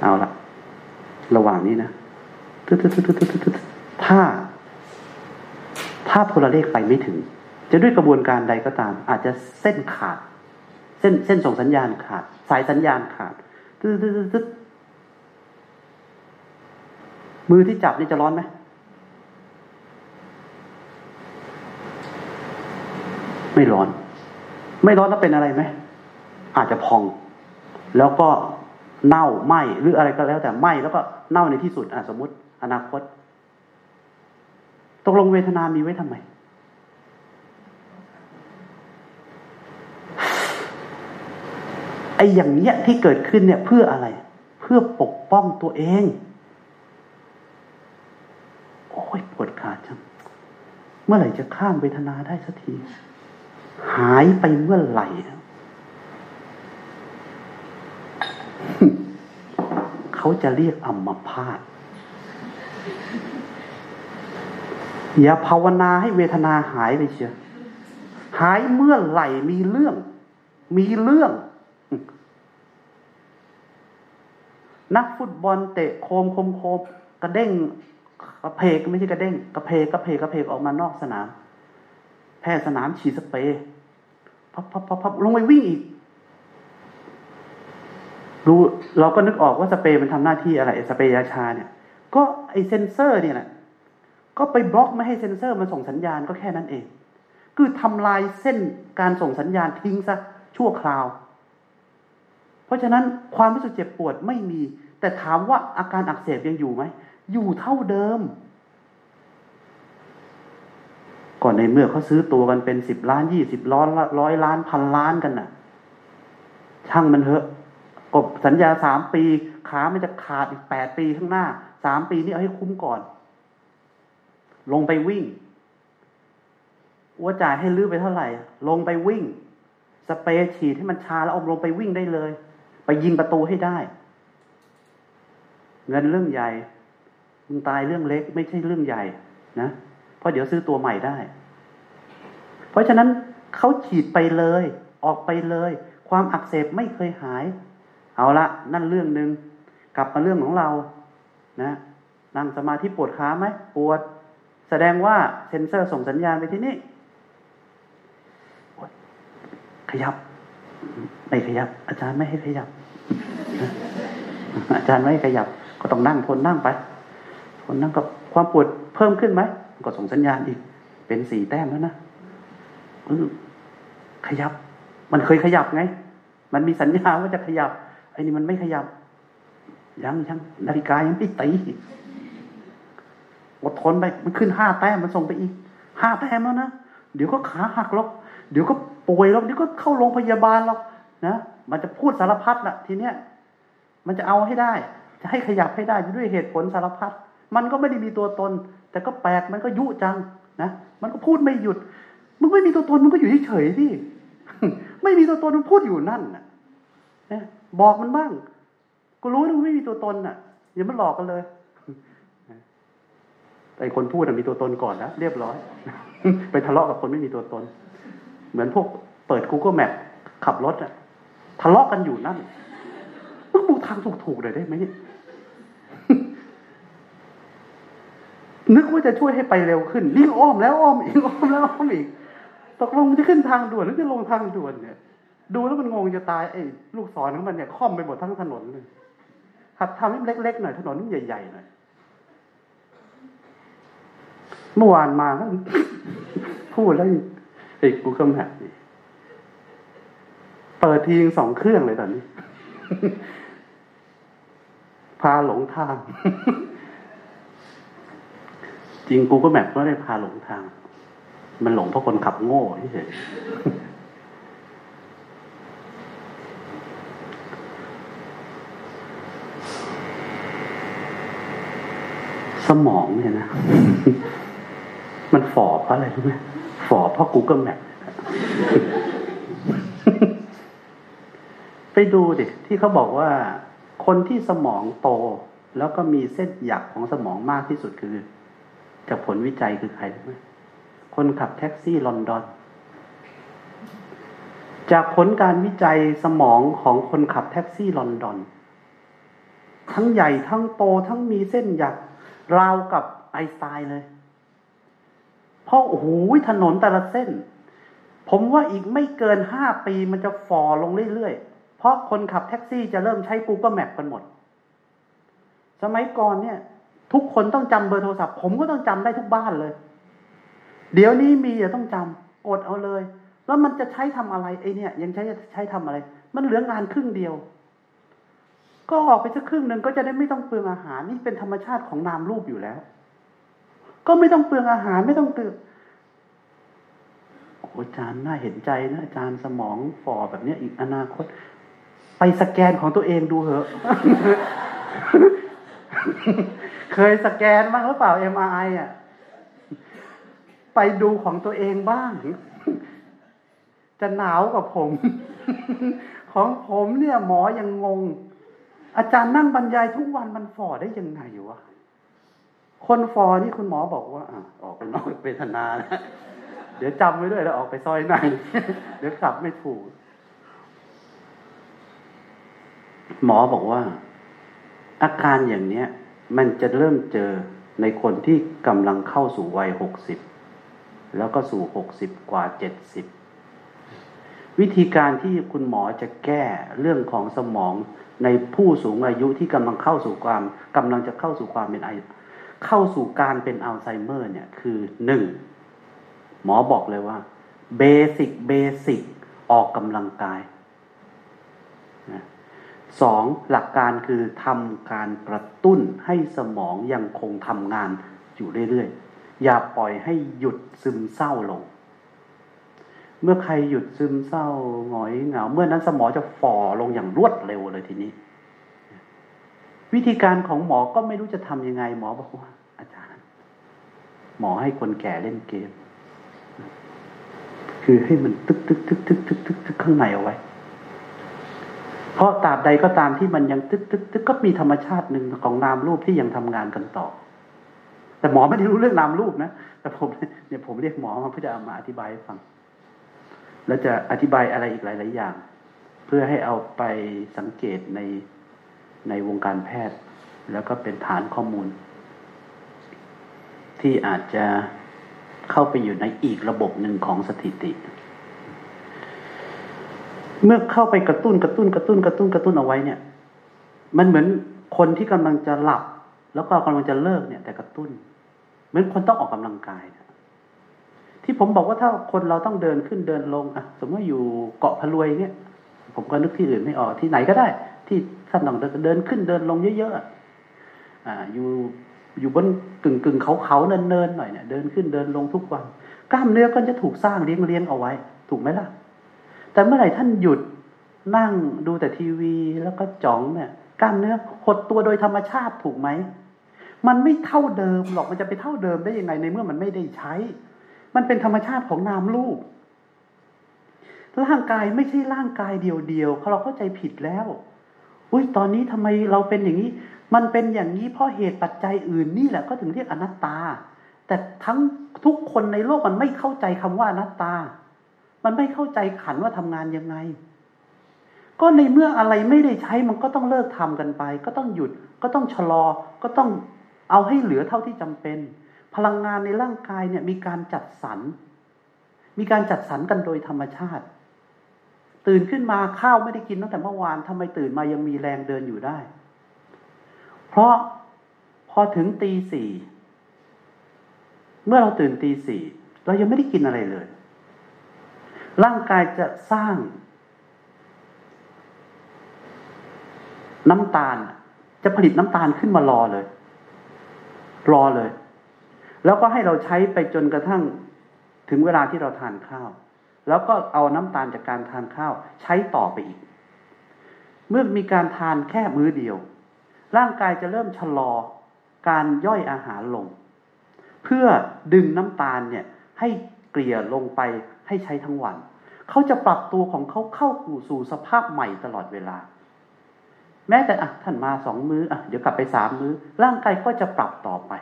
เอาละระหว่างนี้นะตึ๊ดตึ๊ดตึ๊ดตึ๊ดตึ๊ดถ้า ถ้าโทรเลขไปไม่ถึง จะด้วยกระบวนการใดก็ตาม อาจจะเส้นขาด เส้นเส้นส่งสัญญาณขาด สายสัญญาณขาดตึ๊ดตึ๊ดตึ๊ดมือที่จับนี่จะร้อนไหม ไม่ร้อน ไม่ร้อนแล้วเป็นอะไรไหมอาจจะพอง แล้วก็เน่าไหมหรืออะไรก็แล้ว แต่ไหมแล้วก็เน่าในที่สุดอสมมติ อนาคตตกลงเวทนามีไว้ทำไม ไอ้อย่างเนี้ยที่เกิดขึ้นเนี่ยเพื่ออะไร เพื่อปกป้องตัวเอง โอ้ยปวดขาจัง เมื่อไหร่จะข้ามเวทนาได้สักที หายไปเมื่อไหร่ เขาจะเรียกอัมพาตอย่าภาวนาให้เวทนาหายไปเชียวหายเมื่อไหร่มีเรื่อง มีเรื่อง นักฟุตบอลเตะโคมโคมโคมกระเด้งกระเพกไม่ใช่กระเด้งกระเพกกระเพกกระเพกออกมานอกสนาม แพทย์สนามฉีดสเปรย์ พับพับพับพับลงไปวิ่งอีก รู้เราก็นึกออกว่าสเปรย์มันทำหน้าที่อะไรสเปรย์ยาชาเนี่ย ก็ไอเซนเซอร์เนี่ยแหละก็ไปบล็อกไม่ให้เซนเซอร์มันส่งสัญญาณก็แค่นั้นเอง คือทำลายเส้นการส่งสัญญาณทิ้งซะชั่วคราว เพราะฉะนั้นความรู้สึกเจ็บปวดไม่มี แต่ถามว่าอาการอักเสบยังอยู่ไหม อยู่เท่าเดิม ก่อนในเมื่อเขาซื้อตัวกันเป็นสิบล้านยี่สิบล้านร้อยล้านพันล้านกันน่ะ ช่างมันเถอะกบสัญญาสามปีขามันจะขาดอีกแปดปีข้างหน้าสามปีนี้เอาให้คุ้มก่อน ลงไปวิ่งว่าจ่ายให้ลื้อไปเท่าไหร่ ลงไปวิ่ง สเปรย์ฉีดให้มันชาแล้วเอาลงไปวิ่งได้เลย ไปยิงประตูให้ได้ เงินเรื่องใหญ่มึงตายเรื่องเล็ก ไม่ใช่เรื่องใหญ่ นะ เพราะเดี๋ยวซื้อตัวใหม่ได้ เพราะฉะนั้นเขาฉีดไปเลย ออกไปเลย ความอักเสบไม่เคยหาย เอาละนั่นเรื่องหนึ่งกลับมาเรื่องของเรา นะนั่งสมาธิปวดขาไหมปวด แสดงว่าเซนเซอร์ส่งสัญญาณไปที่นี่ขยับ ไม่ขยับ อาจารย์ไม่ให้ขยับ อาจารย์ไม่ให้ขยับ ก็ต้องนั่งทนนั่งไปทนนั่งกับความปวดเพิ่มขึ้นไหม ก็ส่งสัญญาณอีก เป็นสี่แต้มแล้วนะขยับ มันเคยขยับไง มันมีสัญญาว่าจะขยับ ไอ้นี่มันไม่ขยับ ยังยังนาฬิกายังไม่ตีอดทนไป มันขึ้นห้าแต้มมันส่งไปอีกห้าแต้มแล้วนะเดี๋ยวก็ขาหักหรอก เดี๋ยวก็ป่วยหรอกเดี๋ยวก็เข้าโรงพยาบาลหรอกนะมันจะพูดสารพัดนะทีเนี้ยมันจะเอาให้ได้ จะให้ขยับให้ได้ด้วยเหตุผลสารพัดมันก็ไม่ได้มีตัวตน แต่ก็แปลกมันก็ยุจังนะมันก็พูดไม่หยุด มึงไม่มีตัวตนมึงก็อยู่เฉยๆที่ไม่มีตัวตนมึงพูดอยู่นั่นนะบอกมันบ้างกูรู้นะมึงไม่มีตัวตนน่ะอย่ามาหลอกกันเลยไอ้คนพูดมีตัวตนก่อนแล้วเรียบร้อย ไปทะเลาะกับคนไม่มีตัวตน เหมือนพวกเปิด Google Map ขับรถอะทะเลาะกันอยู่นั่นต้องดูทางถูกๆหน่อยได้ไหม นึกว่าจะช่วยให้ไปเร็วขึ้นนี่อ้อมแล้วอ้อมอีกอ้อมแล้วอ้อมอีก ตกลงจะขึ้นทางด่วนหรือจะลงทางด่วนเนี่ย ดูแล้วมันงงจะตายไอ้ลูกศรของมันเนี่ยค่อมไปหมดทั้งถนนเลยหัดทำให้เล็กๆหน่อยถนนใหญ่ๆหน่อยเมื่อวานมาก็พูดแล้วไอ้กูก็แมปนี่เปิดทีสองเครื่องเลยตอนนี้ พาหลงทาง จริงกูก็แมปก็ได้พาหลงทาง มันหลงเพราะคนขับโง่เฉยสมองเนี่ยนะ มันฝ่อเพราะอะไรรู้ไหมฝ่อเพราะ Google Map ไปดูดิที่เขาบอกว่า คนที่สมองโต แล้วก็มีเส้นหยักของสมองมากที่สุดคือ จากผลวิจัยคือใครรู้ไหมคนขับแท็กซี่ลอนดอน จากผลการวิจัยสมองของคนขับแท็กซี่ลอนดอน ทั้งใหญ่ทั้งโตทั้งมีเส้นหยักราวกับไอสไตน์เลย เพราะโอ้โหถนนแต่ละเส้น ผมว่าอีกไม่เกินห้าปีมันจะฝ่อลงเรื่อยๆ เพราะคนขับแท็กซี่จะเริ่มใช้ Google Map กันหมด สมัยก่อนเนี่ย ทุกคนต้องจำเบอร์โทรศัพท์ ผมก็ต้องจำได้ทุกบ้านเลย เดี๋ยวนี้มีอย่าต้องจำกดเอาเลย แล้วมันจะใช้ทำอะไรไอเนี่ย ยังใช้ใช้ทำอะไร มันเหลืองานครึ่งเดียว ก็ออกไปสักครึ่งหนึ่งก็จะได้ไม่ต้องเปลืองอาหารนี่เป็นธรรมชาติของนามรูปอยู่แล้ว ก็ไม่ต้องเปลืองอาหารไม่ต้องเปลืองโอ้อาจารย์น่าเห็นใจนะอาจารย์สมองฝ่อแบบเนี้ยอีกอนาคต ไปสแกนของตัวเองดูเหอะ เคยสแกนบ้างหรือเปล่า MRI อะ ไปดูของตัวเองบ้าง จะหนาวกับผม ของผมเนี่ย หมอยังงง อาจารย์นั่งบรรยายทุกวันมันฝ่อได้ยังไงวะ คนฟอนี่คุณหมอบอกว่า อะออกไปนอกเวทนานะเดี๋ยวจำไว้ด้วยแล้วออกไปซอยในเดี๋ยวขับไม่ถูก หมอบอกว่า อาการอย่างเนี้ย มันจะเริ่มเจอในคนที่กำลังเข้าสู่วัยหกสิบแล้วก็สู่หกสิบกว่าเจ็ดสิบวิธีการที่คุณหมอจะแก้เรื่องของสมองในผู้สูงอายุที่กำลังเข้าสู่ความกำลังจะเข้าสู่ความเป็นไอเข้าสู่การเป็นอัลไซเมอร์ เนี่ยคือหนึ่งหมอบอกเลยว่า basic basic ออกกำลังกาย สองหลักการคือทำการกระตุ้นให้สมองยังคงทำงานอยู่เรื่อยๆ อย่าปล่อยให้หยุดซึมเศร้าลง เมื่อใครหยุดซึมเศร้าหงอยเหงา เมื่อนั้นสมองจะฝ่อลงอย่างรวดเร็วเลยทีนี้ วิธีการของหมอก็ไม่รู้จะทำยังไง หมอบอกว่า อาจารย์ หมอให้คนแก่เล่นเกม คือให้มันตึกตึกตึกตึกตึกตึกตึกข้างในเอาไว้ เพราะตราบใดก็ตามที่มันยังตึกตึกตึกก็มีธรรมชาติหนึ่งของนามรูปที่ยังทำงานกันต่อ แต่หมอไม่ได้รู้เรื่องนามรูปนะแต่ผมเนี่ยผมเรียกหมอมาเพื่อจะามาอธิบายให้ฟัง แล้วจะอธิบายอะไรอีกหลาย ๆ อย่าง เพื่อให้เอาไปสังเกตในในวงการแพทย์ แล้วก็เป็นฐานข้อมูล ที่อาจจะเข้าไปอยู่ในอีกระบบหนึ่งของสถิติ เมื่อเข้าไปกระตุ้นกระตุ้นกระตุ้นกระตุ้นกระตุ้นเอาไว้เนี่ย มันเหมือนคนที่กำลังจะหลับ แล้วก็กำลังจะเลิกเนี่ย แต่กระตุ้น เหมือนคนต้องออกกำลังกายนะที่ผมบอกว่าถ้าคนเราต้องเดินขึ้นเดินลงอะสมมติอยู่เกาะพะรวยเนี่ยผมก็นึกที่อื่นไม่ออกที่ไหนก็ได้ ที่ท่านต้องเดินขึ้นเดินลงเยอะๆอ่าอยู่อยู่บนกึ่งกึ่งเขาเขาเนินเนินหน่อยเนี่ยเดินขึ้นเดินลงทุกวัน กล้ามเนื้อก็จะถูกสร้างเลี้ยงเลี้ยงเอาไว้ ถูกไหมล่ะ แต่เมื่อไหร่ท่านหยุดนั่งดูแต่ทีวีแล้วก็จ้องเนี่ยกล้ามเนื้อหดตัวโดยธรรมชาติถูกไหม มันไม่เท่าเดิมหรอกมันจะไปเท่าเดิมได้ยังไงในเมื่อมันไม่ได้ใช้ มันเป็นธรรมชาติของนามรูปร่างกายไม่ใช่ร่างกายเดียวๆเราเข้าใจผิดแล้วอุ้ยตอนนี้ทำไมเราเป็นอย่างนี้ มันเป็นอย่างนี้เพราะเหตุปัจจัยอื่นนี่แหละก็ถึงเรียกอนัตตา แต่ทั้งทุกคนในโลกมันไม่เข้าใจคำว่าอนัตตา มันไม่เข้าใจขันว่าทำงานยังไง ก็ในเมื่ออะไรไม่ได้ใช้มันก็ต้องเลิกทำกันไป ก็ต้องหยุด ก็ต้องชะลอ ก็ต้องเอาให้เหลือเท่าที่จำเป็น พลังงานในร่างกายเนี่ยมีการจัดสรร มีการจัดสรรกันโดยธรรมชาติ ตื่นขึ้นมาข้าวไม่ได้กินตั้งแต่เมื่อวานทำไมตื่นมายังมีแรงเดินอยู่ได้ เพราะพอถึงตีสี่เมื่อเราตื่นตีสี่เรายังไม่ได้กินอะไรเลย ร่างกายจะสร้าง น้ำตาล จะผลิตน้ำตาลขึ้นมารอเลย รอเลย แล้วก็ให้เราใช้ไปจนกระทั่งถึงเวลาที่เราทานข้าว แล้วก็เอาน้ำตาลจากการทานข้าว ใช้ต่อไปอีก เมื่อมีการทานแค่มื้อเดียว ร่างกายจะเริ่มชะลอการย่อยอาหารลง เพื่อดึงน้ำตาลเนี่ยให้เกลี่ยลงไป ให้ใช้ทั้งวัน เขาจะปรับตัวของเขาเข้าสู่สภาพใหม่ตลอดเวลา แม้แต่อะท่านมาสองมือ้ออะเดี๋ยวกลับไปสามมือ้อ ร่างกายก็จะปรับต่อไป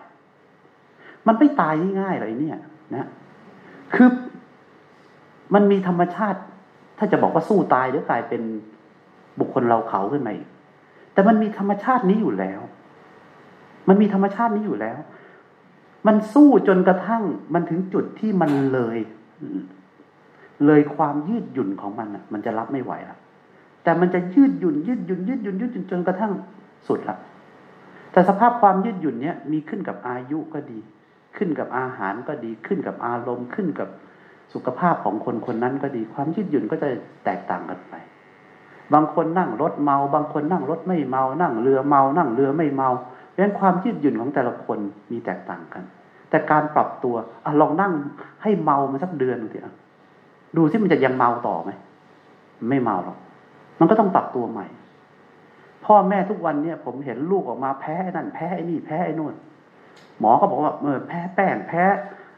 มันไม่ตายง่ายๆเลยเนี่ยนะคือมันมีธรรมชาติ ถ้าจะบอกว่าสู้ตายเดี๋ยวกลายเป็นบุคคลเราเขาขึ้นมาอีกแต่มันมีธรรมชาตินี้อยู่แล้ว มันมีธรรมชาตินี้อยู่แล้ว มันสู้จนกระทั่งมันถึงจุดที่มันเลย เลยความยืดหยุ่นของมันอะ มันจะรับไม่ไหวล้วแต่มันจะยืดหยุ่นยืดหยุ่นยืดหยุ่นยืดหยุ่นจนกระทั่งสุดละแต่สภาพความยืดหยุ่นเนี้ยมีขึ้นกับอายุก็ดี ขึ้นกับอาหารก็ดีขึ้นกับอารมณ์ขึ้นกับสุขภาพของคนคนนั้นก็ดี ความยืดหยุ่นก็จะแตกต่างกันไป บางคนนั่งรถเมา บางคนนั่งรถไม่เมา นั่งเรือเมา นั่งเรือไม่เมาเพราะฉะนั้นความยืดหยุ่นของแต่ละคนมีแตกต่างกัน แต่การปรับตัวอลองนั่งให้เมามาสักเดือนดูสิ ดูสิมันจะยังเมาต่อไหมไม่เมาหรอก มันก็ต้องปรับตัวใหม่ พ่อแม่ทุกวันเนี่ย ผมเห็นลูกออกมาแพ้นั่นแพ้ไอ้นี่แพ้ไอ้นู่นหมอก็บอกว่าเออแพ้แป้งแพ้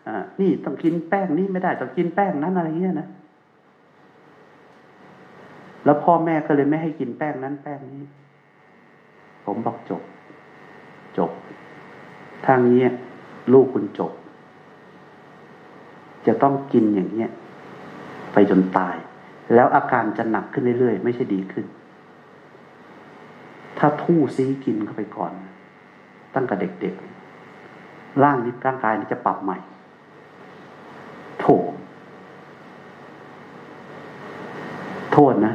อ่านี่ต้องกินแป้งนี่ไม่ได้ต้องกินแป้งนั้นอะไรเงี้ยนะแล้วพ่อแม่ก็เลยไม่ให้กินแป้งนั้นแป้งนี้ ผมบอกจบ จบ ทางนี้ลูกคุณจบ จะต้องกินอย่างเนี้ย ไปจนตาย แล้วอาการจะหนักขึ้นเรื่อยๆ ไม่ใช่ดีขึ้น ถ้าทู่ซีกินเข้าไปก่อน ตั้งแต่เด็กๆ ร่างนี้ร่างกายนี้จะปรับใหม่โถโทษนะ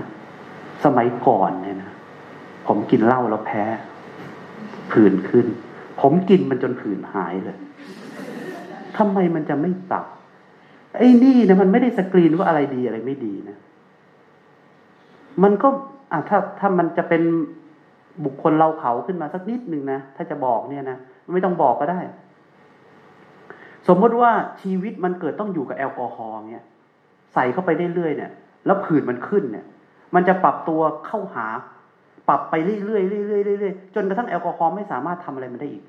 สมัยก่อนเนี่ยนะ ผมกินเหล้าแล้วแพ้ ผื่นขึ้น ผมกินมันจนผื่นหายเลยทำไมมันจะไม่ปรับ ไอ้นี่นะมันไม่ได้สกรีนว่าอะไรดีอะไรไม่ดีนะ มันก็อะถ้าถ้ามันจะเป็นบุคคลเราเขาขึ้นมาสักนิดหนึ่งนะถ้าจะบอกเนี่ยนะไม่ต้องบอกก็ได้ สมมติว่าชีวิตมันเกิดต้องอยู่กับแอลกอฮอล์เนี่ยใส่เข้าไปเรื่อยๆเนี่ย แล้วผื่นมันขึ้นเนี่ย มันจะปรับตัวเข้าหา ปรับไปเรื่อยๆเรื่อยๆเรื่อยๆจนกระทั่งแอลกอฮอล์ไม่สามารถทำอะไรมันได้อีก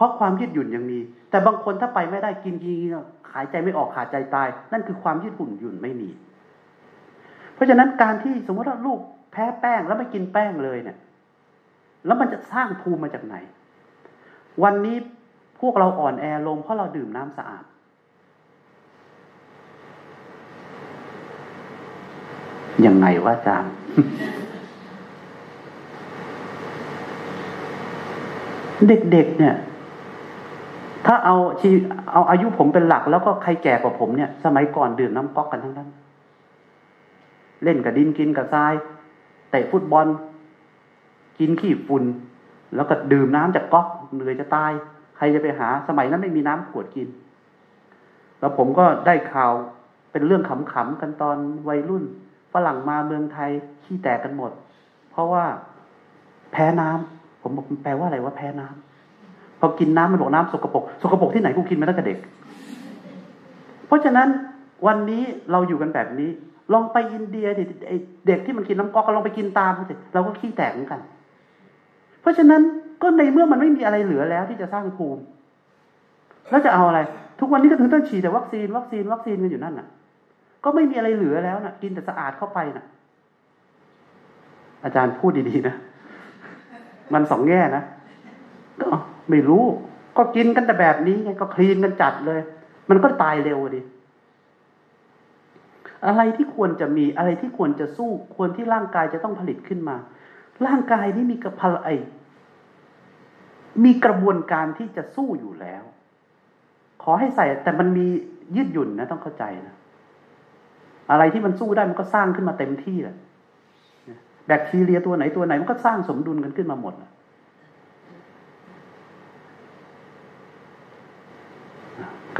เพราะความยืดหยุ่นยังมี แต่บางคนถ้าไปไม่ได้กินกินหายใจไม่ออกขาดใจตาย นั่นคือความยืดหยุ่นหยุ่นไม่มี เพราะฉะนั้นการที่สมมติว่าลูกแพ้แป้งแล้วไม่กินแป้งเลยเนี่ย แล้วมันจะสร้างภูมิมาจากไหน วันนี้พวกเราอ่อนแอลงเพราะเราดื่มน้ำสะอาดยังไงว่าจางเด็กๆเนี่ย ถ้าเอาชีเอาอายุผมเป็นหลัก แล้วก็ใครแก่กว่าผมเนี่ย สมัยก่อนดื่มน้ำก๊อกกันทั้งนั้น เล่นกับดินกินกับทรายเตะฟุตบอล กินขี้ฝุ่นแล้วก็ดื่มน้ำจากก๊อกเหนื่อยจะตาย ใครจะไปหาสมัยนั้นไม่มีน้ำขวดกิน แล้วผมก็ได้ข่าวเป็นเรื่องขำๆกันตอนวัยรุ่นฝรั่งมาเมืองไทยขี้แตกกันหมด เพราะว่าแพ้น้ำผมบอกแปลว่าอะไรว่าแพ้น้ำ พอกินน้ำมันบอกน้ำสกปรกสกปรกที่ไหนกูกินมาตั้งแต่เด็ก เพราะฉะนั้นวันนี้เราอยู่กันแบบนี้ ลองไปอินเดียเด็กที่มันกินน้ำก๊อกก็ลองไปกินตามสิเราก็ขี้แตกเหมือนกัน เพราะฉะนั้นก็ในเมื่อมันไม่มีอะไรเหลือแล้วที่จะสร้างภูมิ แล้วจะเอาอะไร ทุกวันนี้ก็ถึงต้องฉีดแต่วัคซีนวัคซีนวัคซีนกันอยู่นั่นน่ะ ก็ไม่มีอะไรเหลือแล้วน่ะ กินแต่สะอาดเข้าไปน่ะ อาจารย์พูดดีๆนะ มันสองแง่นะก็ ไม่รู้ ก็กินกันแต่แบบนี้ไงก็คลีนกันจัดเลย มันก็ตายเร็วดิอะไรที่ควรจะมีอะไรที่ควรจะสู้ ควรที่ร่างกายจะต้องผลิตขึ้นมา ร่างกายนี่มีกับพลไอมีกระบวนการที่จะสู้อยู่แล้ว ขอให้ใส่ แต่มันมียืดหยุ่นนะ ต้องเข้าใจนะอะไรที่มันสู้ได้มันก็สร้างขึ้นมาเต็มที่แหละแบคทีเรียตัวไหนตัวไหนมันก็สร้างสมดุลกันขึ้นมาหมดก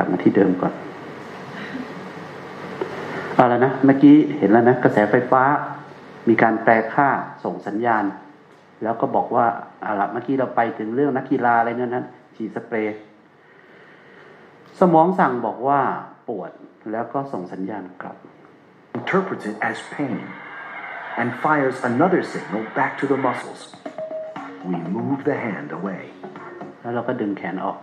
ลับมาที่เดิมก่อนเอาแล้วนะเมื่อกี้เห็นแล้วนะกระแสไฟฟ้า มีการแปลค่าส่งสัญญาณ แล้วก็บอกว่าเอาละเมื่อกี้เราไปถึงเรื่องนักกีฬาอะไรนั่นนั้นฉีดสเปรย์สมองสั่งบอกว่าปวดแล้วก็ส่งสัญญาณกลับ interprets it as pain and fires another signal back to the muscles. We move the hand away. แล้วเราก็ดึงแขนออก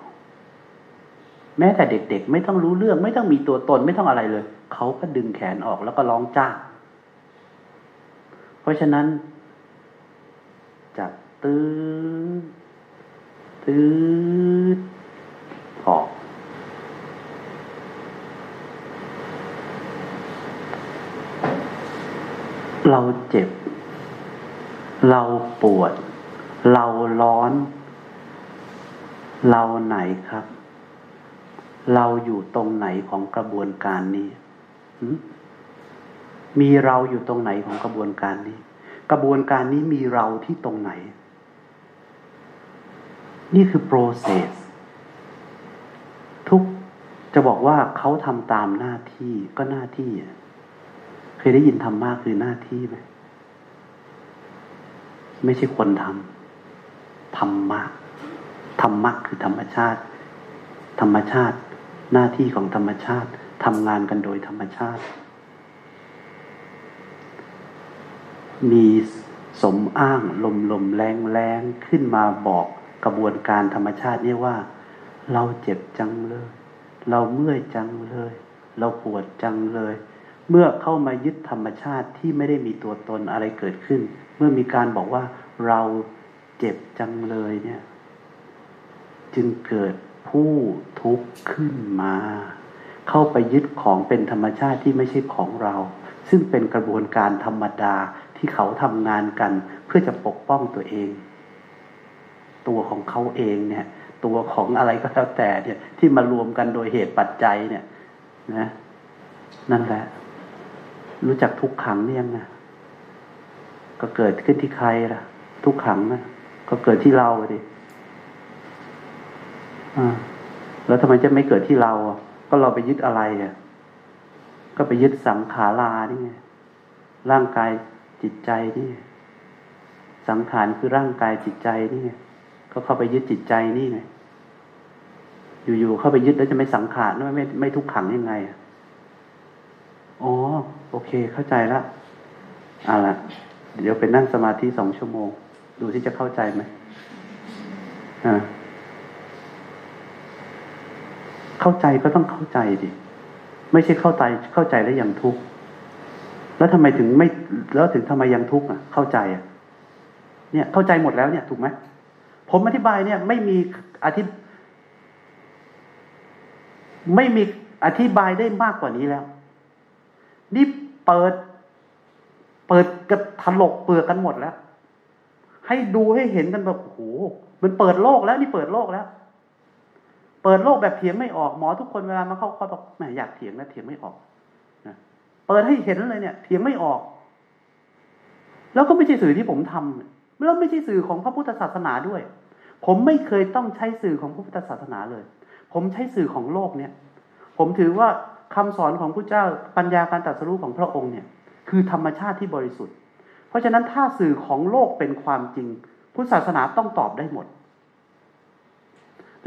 แม้แต่เด็กๆ ไม่ต้องรู้เรื่อง ไม่ต้องมีตัวตนไม่ต้องอะไรเลย เขาก็ดึงแขนออกแล้วก็ร้องจ้า เพราะฉะนั้น จับตื้อตื้อออกเราเจ็บ เราปวด เราร้อน เราไหนครับ เราอยู่ตรงไหนของกระบวนการนี้มีเราอยู่ตรงไหนของกระบวนการนี้ กระบวนการนี้มีเราที่ตรงไหน นี่คือ process ทุกจะบอกว่าเขาทำตามหน้าที่ก็หน้าที่ เคยได้ยินธรรมะคือหน้าที่ไหมไม่ใช่คนทำธรรมะธรรมะคือธรรมชาติ ธรรมชาติ หน้าที่ของธรรมชาติทำงานกันโดยธรรมชาติ มีสมอ้างลมลมแรงแรงขึ้นมาบอกกระบวนการธรรมชาตินี่ว่า เราเจ็บจังเลย เราเมื่อยจังเลย เราปวดจังเลย เมื่อเข้ามายึดธรรมชาติที่ไม่ได้มีตัวตนอะไรเกิดขึ้น เมื่อมีการบอกว่าเราเจ็บจังเลยเนี่ย จึงเกิด ผู้ทุกข์ขึ้นมา เข้าไปยึดของเป็นธรรมชาติที่ไม่ใช่ของเรา ซึ่งเป็นกระบวนการธรรมดาที่เขาทำงานกัน เพื่อจะปกป้องตัวเอง ตัวของเขาเองเนี่ย ตัวของอะไรก็แล้วแต่เนี่ย ที่มารวมกันโดยเหตุปัจจัยเนี่ย นะ นั่นแหละ รู้จักทุกขังเนี่ยงนะก็เกิดขึ้นที่ใครล่ะ ทุกขังนะก็เกิดที่เราดิ แล้วทำไมจะไม่เกิดที่เรา ก็เราไปยึดอะไรอะ ก็ไปยึดสังขารานี่ไงร่างกายจิตใจนี่ สังขารคือร่างกายจิตใจนี่ไงก็เข้าไปยึดจิตใจนี่ไงอยู่ๆเข้าไปยึดแล้วจะไม่สังขารไม่ไม่ไม่ทุกขังยังไงอ๋อ โอเค เข้าใจละอะละเดี๋ยวไปนั่งสมาธิสองชั่วโมง ดูที่จะเข้าใจไหมอ่า เข้าใจก็ต้องเข้าใจดิ ไม่ใช่เข้าใจเข้าใจแล้วยังทุกข์แล้วทำไมถึงไม่แล้วถึงทำไมยังทุกข์อะ เข้าใจอะ เนี่ย เข้าใจหมดแล้วเนี่ย ถูกไหมผมอธิบายเนี่ย ไม่มีอธิไม่มีอธิบายได้มากกว่านี้แล้ว นี่เปิด เปิดกับถลกเปลือกกันหมดแล้ว ให้ดูให้เห็นกันแบบโอ้โหมันเปิดโลกแล้ว นี่เปิดโลกแล้ว ปิดโลกแบบเถียงไม่ออกหมอทุกคนเวลามาเข้าคอร์สบอกแหมอยากเถียงนะเถียงไม่ออกนะเปิดให้เห็นเลยเนี่ย เถียงไม่ออก แล้วก็ไม่ใช่สื่อที่ผมทำแล้วไม่ใช่สื่อของพระพุทธศาสนาด้วย ผมไม่เคยต้องใช้สื่อของพระพุทธศาสนาเลย ผมใช้สื่อของโลกเนี่ย ผมถือว่าคำสอนของพระเจ้าปัญญาการตรัสรู้ของพระองค์เนี่ย คือธรรมชาติที่บริสุทธิ์ เพราะฉะนั้นถ้าสื่อของโลกเป็นความจริงพุทธศาสนาต้องตอบได้หมด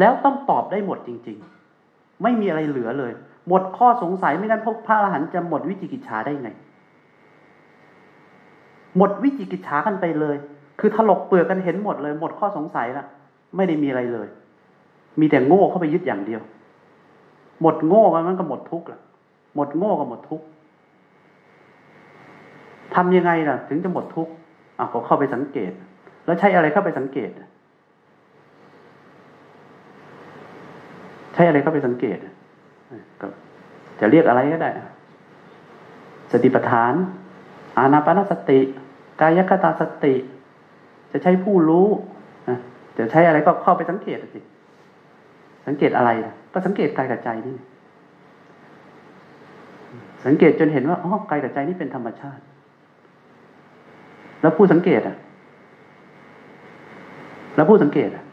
แล้วต้องตอบได้หมดจริง ๆ ไม่มีอะไรเหลือเลย หมดข้อสงสัยไม่งั้นพวกพระอรหันต์จะหมดวิจิกิจฉาได้ไง หมดวิจิกิจฉากันไปเลย คือถลกเปลือกกันเห็นหมดเลย หมดข้อสงสัยล้วไม่ได้มีอะไรเลย มีแต่โง่เข้าไปยึดอย่างเดียว หมดโง่มันก็หมดทุกข์ละหมดโง่ก็หมดทุกข์ทำยังไงล่ะ ถึงจะหมดทุกข์อะก็เข้าไปสังเกต แล้วใช้อะไรเข้าไปสังเกต ใช้อะไรเข้าไปสังเกตก็จะเรียกอะไรก็ได้ สติปัฏฐาน อานาปานสติ กายคตาสติ จะใช้ผู้รู้จะจะใช้อะไรก็เข้าไปสังเกตสิ สังเกตอะไร ก็สังเกตกายกับใจนี่ สังเกตจนเห็นว่าอ๋อกายกับใจนี่เป็นธรรมชาติ แล้วผู้สังเกตอะ แล้วผู้สังเกตอะ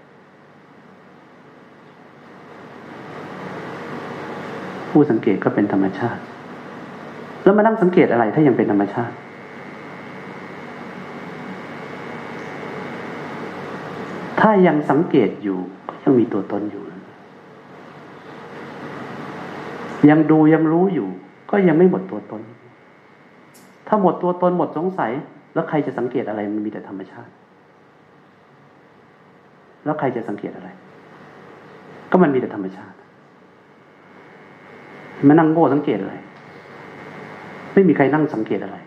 ผู้สังเกตก็เป็นธรรมชาติ แล้วมานั่งสังเกตอะไรถ้ายังเป็นธรรมชาติ ถ้ายังสังเกตอยู่ก็ยังมีตัวตนอยู่ ยังดูยังรู้อยู่ ก็ยังไม่หมดตัวตน ถ้าหมดตัวตนหมดสงสัย แล้วใครจะสังเกตอะไรมันมีแต่ธรรมชาติ แล้วใครจะสังเกตอะไร ก็มันมีแต่ธรรมชาติ มานั่งโง่สังเกตอะไร ไม่มีใครนั่งสังเกตอะไร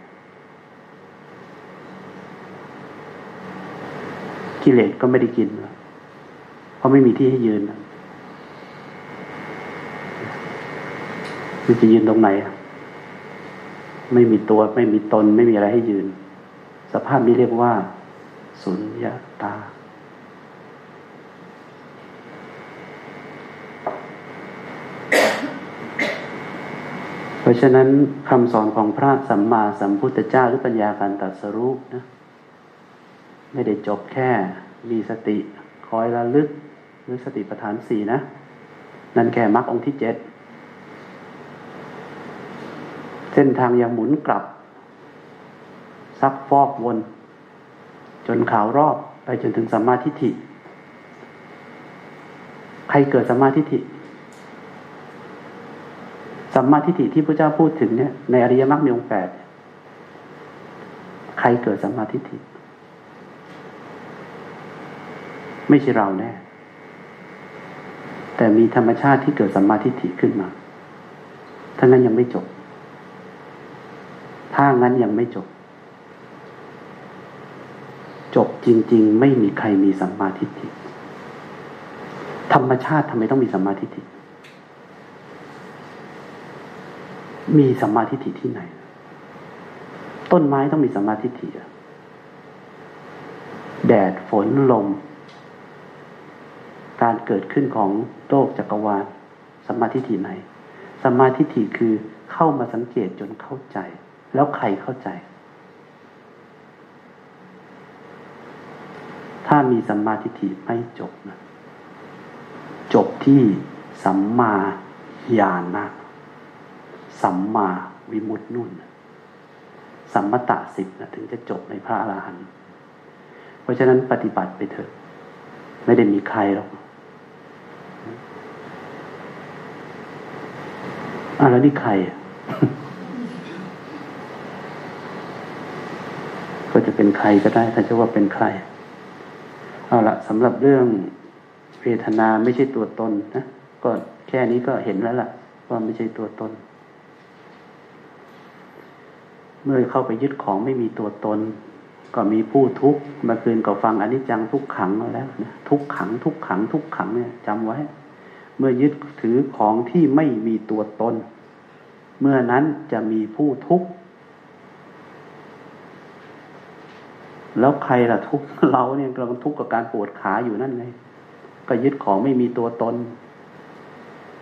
กิเลสก็ไม่ได้กินเพราะไม่มีที่ให้ยืนมันจะยืนตรงไหน ไม่มีตัว ไม่มีตน ไม่มีอะไรให้ยืน สภาพนี้เรียกว่า สุญญาตา ราะฉะนั้นคำสอนของพระสัมมาสัมพุทธเจ้าหรือปัญญาการตัดสรุปนะไม่ได้จบแค่มีสติคอยระลึกหรือสติปัฏฐานสี่นะ นั่นแค่มรรคองค์ที่เจ็ดเส้นทางยังหมุนกลับ ซักฟอกวน จนขาวรอบไปจนถึงสัมมาทิฏฐิ ใครเกิดสัมมาทิฏฐิ สัมมาทิฏฐิที่พระเจ้าพูดถึงเนี่ยในอริยมรรคมีองค์แปดใครเกิดสัมมาทิฏฐิ ไม่ใช่เราแน่ แต่มีธรรมชาติที่เกิดสัมมาทิฏฐิขึ้นมาถ้านั้นยังไม่จบ ถ้างั้นยังไม่จบ จบจริง ๆ ไม่มีใครมีสัมมาทิฏฐิ ธรรมชาติทำไมต้องมีสัมมาทิฏฐิ มีสัมมาทิฏฐิที่ไหน ต้นไม้ต้องมีสัมมาทิฏฐิแดดฝนลม การเกิดขึ้นของโลกจักรวาลสัมมาทิฏฐิไหนสัมมาทิฏฐิคือเข้ามาสังเกตจนเข้าใจ แล้วใครเข้าใจ ถ้ามีสัมมาทิฏฐิไม่จบนะจบที่สัมมาญาณนะ สัมมาวิมุตตินุ่น สัมมตะสิบนะถึงจะจบในพระอรหันต์เพราะฉะนั้นปฏิบัติไปเถอะ ไม่ได้มีใครหรอกอะแล้วนี่ใคร ก็จะเป็นใครก็ได้ถ้าจะว่าเป็นใคร เอาละสำหรับเรื่องเวทนาไม่ใช่ตัวตนนะก็แค่นี้ก็เห็นแล้วล่ะ ว่าไม่ใช่ตัวตน เมื่อเข้าไปยึดของไม่มีตัวตน ก็มีผู้ทุกข์มาคืนก็ฟังอนิจจังทุกขังมาแล้วนะทุกขังทุกขังทุกขังเนี่ยจำไว้ เมื่อยึดถือของที่ไม่มีตัวตน เมื่อนั้นจะมีผู้ทุกข์แล้วใครล่ะทุกข์เราเนี่ยกำลังทุกข์กับการปวดขาอยู่นั่นไงก็ยึดของไม่มีตัวตน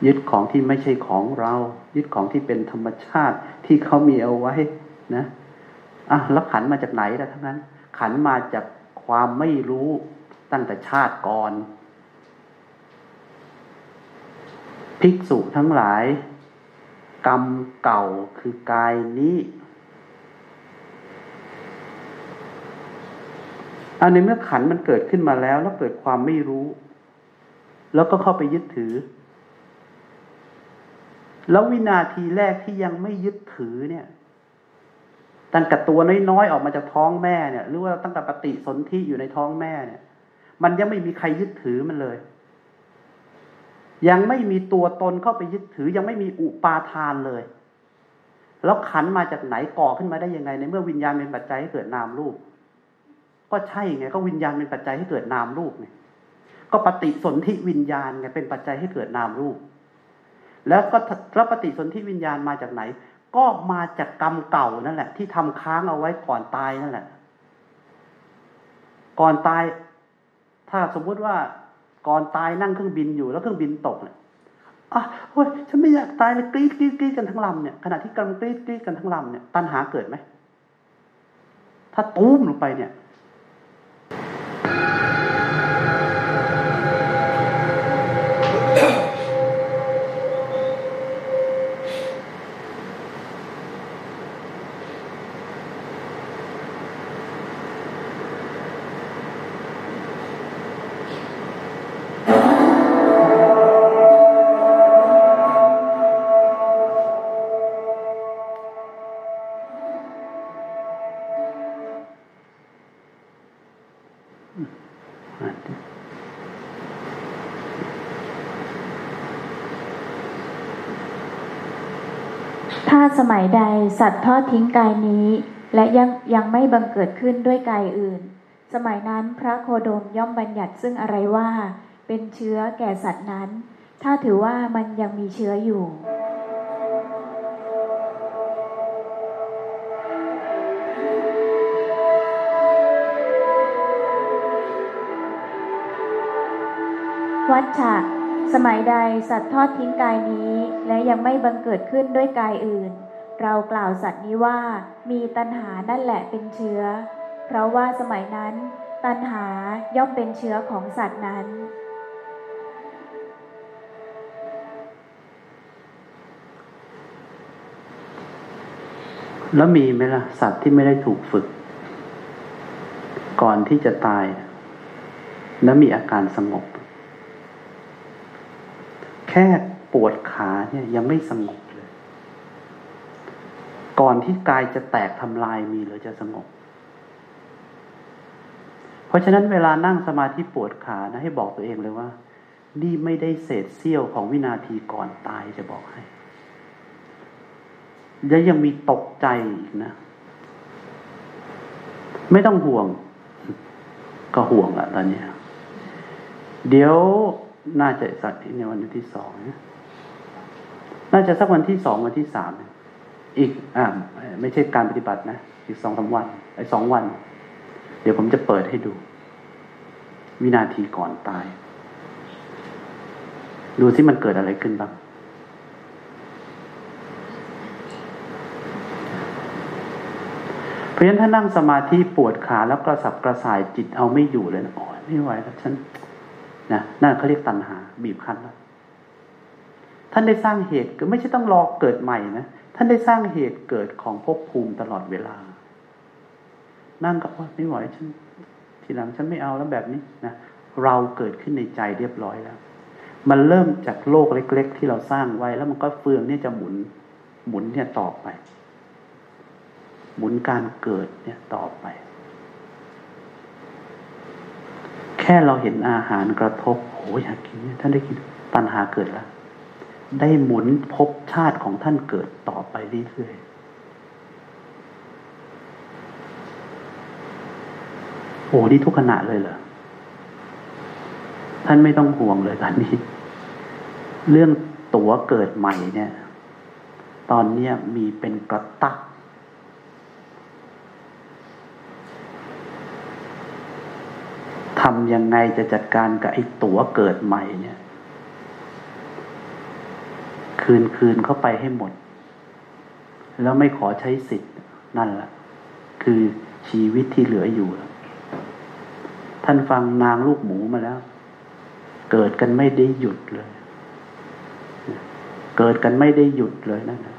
ยึดของที่ไม่ใช่ของเรา ยึดของที่เป็นธรรมชาติที่เขามีเอาไว้ นะอะแล้วขันมาจากไหนล่ะทั้งนั้น ขันมาจากความไม่รู้ตั้งแต่ชาติก่อน ภิกษุทั้งหลาย กรรมเก่าคือกายนี้อันในเมื่อขันมันเกิดขึ้นมาแล้ว แล้วเกิดความไม่รู้ แล้วก็เข้าไปยึดถือ แล้ววินาทีแรกที่ยังไม่ยึดถือเนี่ย ตั้งแต่ตัวน้อยๆออกมาจากท้องแม่เนี่ย หรือว่าตั้งแต่ปฏิสนธิอยู่ในท้องแม่เนี่ย มันยังไม่มีใครยึดถือมันเลย ยังไม่มีตัวตนเข้าไปยึดถือ ยังไม่มีอุปาทานเลย แล้วขันมาจากไหนก่อขึ้นมาได้ยังไง ในเมื่อวิญญาณเป็นปัจจัยให้เกิดนามรูป ก็ใช่ไง ก็วิญญาณเป็นปัจจัยให้เกิดนามรูปไงก็ปฏิสนธิวิญญาณไงเป็นปัจจัยให้เกิดนามรูป แล้วก็แล้วปฏิสนธิวิญญาณมาจากไหน ก็มาจากกรรมเก่านั่นแหละ ที่ทำค้างเอาไว้ก่อนตายนั่นแหละ ก่อนตาย ถ้าสมมุติว่าก่อนตายนั่งเครื่องบินอยู่แล้วเครื่องบินตกเนี่ยอะเฮ้ยฉันไม่อยากตายเลยกรี๊ดกรี๊ดกรี๊ดกันทั้งลำเนี่ยขณะที่กำลังกรี๊ดกรี๊ดกันทั้งลำเนี่ยตัณหาเกิดไหมถ้าตุ้มลงไปเนี่ย ถ้าสมัยใดสัตว์ทอดทิ้งกายนี้ และยังยังไม่บังเกิดขึ้นด้วยกายอื่น สมัยนั้นพระโคดมย่อมบัญญัติซึ่งอะไรว่า เป็นเชื้อแก่สัตว์นั้น ถ้าถือว่ามันยังมีเชื้ออยู่ วัดฉะสมัยใดสัตว์ทอดทิ้งกายนี้ และยังไม่บังเกิดขึ้นด้วยกายอื่น เรากล่าวสัตว์นี้ว่ามีตัณหานั่นแหละเป็นเชื้อ เพราะว่าสมัยนั้น ตัณหาย่อมเป็นเชื้อของสัตว์นั้น แล้วมีไหมล่ะ สัตว์ที่ไม่ได้ถูกฝึก ก่อนที่จะตาย แล้วมีอาการสงบ ค่ปวดขาเนี่ยยังไม่สงบเลย ก่อนที่กายจะแตกทำลายมีหรือจะสงบ เพราะฉะนั้นเวลานั่งสมาธิปวดขานะให้บอกตัวเองเลยว่า นี่ไม่ได้เศษเสี้ยวของวินาทีก่อนตายจะบอกให้และยังมีตกใจอีกนะ ไม่ต้องห่วง ก็ห่วงอะตอนนี้ เดี๋ยว น่าจะสักในวันที่สองน่าจะสักวันที่สองวันที่สามอีกอ่าไม่ใช่การปฏิบัตินะ อีกสองสาวันไอ้สองวัน เดี๋ยวผมจะเปิดให้ดู วินาทีก่อนตาย ดูสิมันเกิดอะไรขึ้นบ้างเพราะฉะนั้นถ้านั่งสมาธิปวดขาแล้วกระสับกระส่ายจิตเอาไม่อยู่เลยนะโอ้ยไม่ไหวแล้วฉัน นะนั่นเขาเรียกตัณหา บีบคั้นแล้วท่านได้สร้างเหตุก็ไม่ใช่ต้องรอเกิดใหม่นะท่านได้สร้างเหตุเกิดของภพภูมิตลอดเวลา นั่งก็ว่าไม่ไหวฉันทีหลังฉันไม่เอาแล้วแบบนี้นะเราเกิดขึ้นในใจเรียบร้อยแล้ว มันเริ่มจากโลกเล็ก ๆ ที่เราสร้างไว้แล้วมันก็เฟืองเนี่ยจะหมุน หมุนเนี่ยต่อไป หมุนการเกิดเนี่ยต่อไป แค่เราเห็นอาหารกระทบโอ้ยอยากกินเนี่ยท่านได้กินตัณหาเกิดแล้ว ได้หมุนภพชาติของท่านเกิดต่อไปเรื่อยๆโอ้นี่ทุกขณะเลยเหรอท่านไม่ต้องห่วงเลยตอนนี้ เรื่องตั๋วเกิดใหม่เนี่ย ตอนเนี้ยมีเป็นกระตัก ทำยังไงจะจัดการกับไอ้ตั๋วเกิดใหม่เนี่ย คืนคืนเข้าไปให้หมด แล้วไม่ขอใช้สิทธิ์นั่นแหละคือชีวิตที่เหลืออยู่ ท่านฟังนางลูกหมูมาแล้ว เกิดกันไม่ได้หยุดเลย เกิดกันไม่ได้หยุดเลยนั่นนะ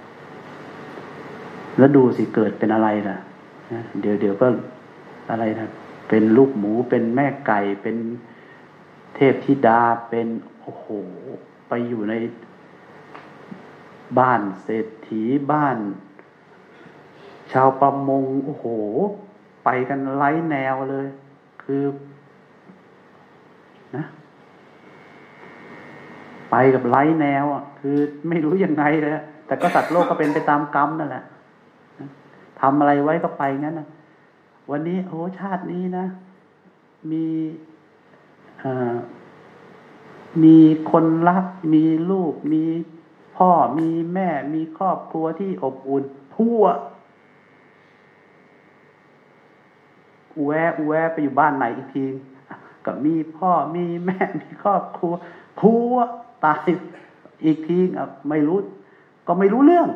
แล้วดูสิเกิดเป็นอะไรล่ะ เดี๋ยวเดี๋ยวก็อะไรนะ เป็นลูกหมูเป็นแม่ไก่เป็นเทพธิดาเป็นโอ้โห ไปอยู่ในบ้านเศรษฐีบ้าน ชาวประมงโอ้โห ไปกันไร้แนวเลย คือนะ ไปกับไร้แนวอะ คือไม่รู้ยังไงเลยแต่ก็สัตว์โลกก็เป็นไปตามกรรมนั่นแหละทำอะไรไว้ก็ไปงั้นนะ วันนี้โอ้ชาตินี้นะ มีมีคนรัก มีลูก มีพ่อมีแม่ มีครอบครัวที่อบอุ่น ทั่วแวะแวะไปอยู่บ้านไหนอีกทีก็มีพ่อมีแม่มีครอบครัวผัวตายอีกทีไม่รู้ ก็ไม่รู้เรื่อง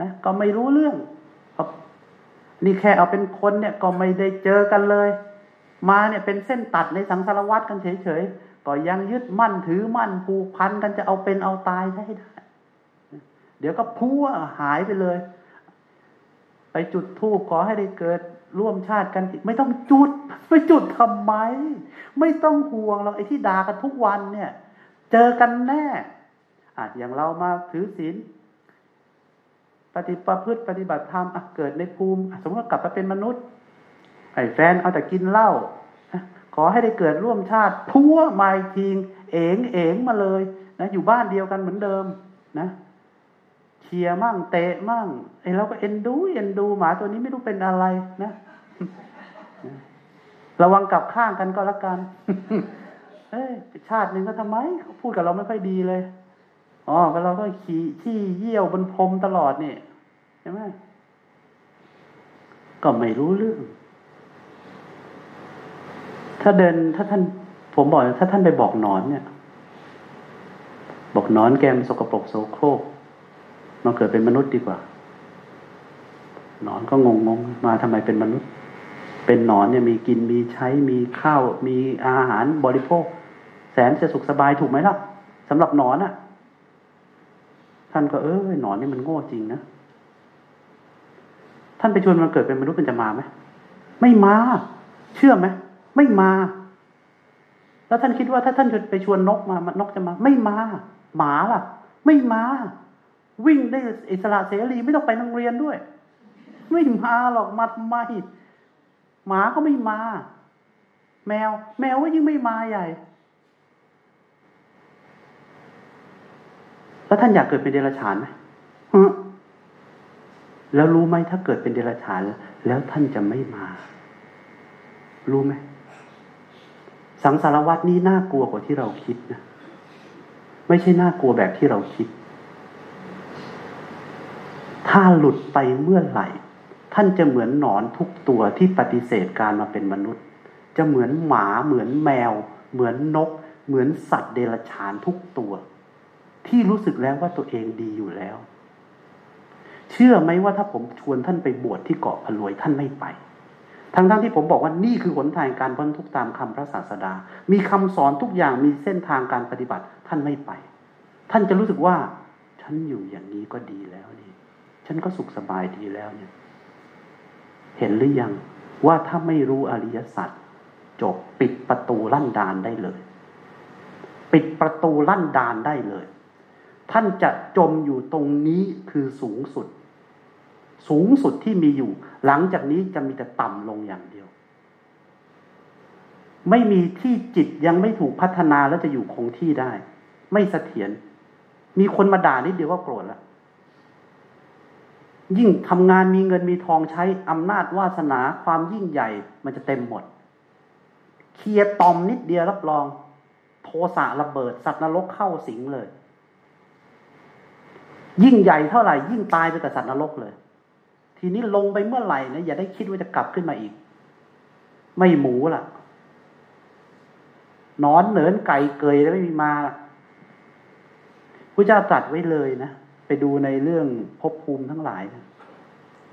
นะก็ไม่รู้เรื่อง นี่แค่เอาเป็นคนเนี่ยก็ไม่ได้เจอกันเลย มาเนี่ยเป็นเส้นตัดในสังสารวัตรกันเฉยๆก็ยังยึดมั่นถือมั่นผูกพันกันจะเอาเป็นเอาตายให้ได้ เดี๋ยวก็พัวหายไปเลย ไปจุดทูบขอให้ได้เกิดร่วมชาติกัน ไม่ต้องจุด ไม่จุดทำไม ไม่ต้องห่วงหรอกไอ้ที่ด่ากันทุกวันเนี่ย เจอกันแน่อาจอย่างเรามาถือศีล ปฏิปพฤติปฏิบัติธรรมเกิดในภูมิ สมมติว่ากลับมาเป็นมนุษย์ ไอ้แฟนเอาแต่กินเหล้าขอให้ได้เกิดร่วมชาติพัวมาทิง เอ๋งเอ๋งมาเลยนะอยู่บ้านเดียวกันเหมือนเดิมนะเชียร์มั่งเตะมั่งไอ้เราก็เอ็นดูเอ็นดูหมาตัวนี้ไม่รู้เป็นอะไรนะระวังกลับข้างกันก็แล้วกัน เอ้ยชาติหนึ่งก็ทำไมเขาพูดกับเราไม่ค่อยดีเลย อ๋อก็เราก็ขี่ที่เยี่ยวบนพรมตลอดนี่ใช่ไหมก็ไม่รู้เรื่อง ถ้าเดินถ้าท่าน ผมบอกถ้าท่านไปบอกนอนเนี่ย บอกนอนแกมสกปรกโสโครกมาเกิดเป็นมนุษย์ดีกว่า นอนก็งงงมาทำไมเป็นมนุษย์ เป็นนอนเนี่ยมีกินมีใช้มีข้าว มีอาหารบริโภค แสนจะสุขสบายถูกไหมล่ะสำหรับนอนอะ่ะ ท่านก็เออหนอนนี่มันโง่จริงนะ ท่านไปชวนมันเกิดเป็นมนุษย์มันจะมาไหมไม่มา เชื่อไหมไม่มา แล้วท่านคิดว่าถ้าท่านไปชวนนกมานกจะมา ไม่มา หมาล่ะ ไม่มา วิ่งได้อิสระเสรีไม่ต้องไปโรงเรียนด้วย ไม่มาหรอกมาทำไมหมาก็ไม่มา แมว แมวก็ยิ่งไม่มาใหญ่ แล้วท่านอยากเกิดเป็นเดรัจฉานไหมแล้วรู้ไหมถ้าเกิดเป็นเดรัจฉานแล้วท่านจะไม่มา รู้ไหมสังสารวัตนี้น่ากลัวกว่าที่เราคิดนะไม่ใช่น่ากลัวแบบที่เราคิด ถ้าหลุดไปเมื่อไหร่ ท่านจะเหมือนหนอนทุกตัวที่ปฏิเสธการมาเป็นมนุษย์ จะเหมือนหมาเหมือนแมว เหมือนนก เหมือนสัตว์เดรัจฉานทุกตัว ที่รู้สึกแล้วว่าตัวเองดีอยู่แล้ว เชื่อไหมว่าถ้าผมชวนท่านไปบวชที่เกาะพลวยท่านไม่ไป ทั้งๆทที่ผมบอกว่านี่คือหนทางการพ้นทุกตามคำพระศาสดา มีคำสอนทุกอย่างมีเส้นทางการปฏิบัติท่านไม่ไป ท่านจะรู้สึกว่า ฉันอยู่อย่างนี้ก็ดีแล้วนี่ ฉันก็สุขสบายดีแล้วเนี่ย เห็นหรือยังว่าถ้าไม่รู้อริยสัจจบปิดประตูลั่นดานได้เลย ปิดประตูลั่นดานได้เลย ท่านจะจมอยู่ตรงนี้คือสูงสุด สูงสุดที่มีอยู่ หลังจากนี้จะมีแต่ต่ำลงอย่างเดียว ไม่มีที่จิตยังไม่ถูกพัฒนาแล้วจะอยู่คงที่ได้ ไม่เสถียรมีคนมาด่านิดเดียวก็โกรธแล้วยิ่งทำงานมีเงินมีทองใช้อำนาจวาสนาความยิ่งใหญ่ มันจะเต็มหมด เคลียตอมนิดเดียวรับรอง โทสะระเบิด สัตว์นรกเข้าสิงเลย ยิ่งใหญ่เท่าไหร่ ยิ่งตายไปกับสัตว์นรกเลย ทีนี้ลงไปเมื่อไหร่นะอย่าได้คิดว่าจะกลับขึ้นมาอีก ไม่หมูล่ะนอนเหนินไก่เกยแล้วไม่มีมาพระเจ้าตรัสไว้เลยนะไปดูในเรื่องภพภูมิทั้งหลายนะ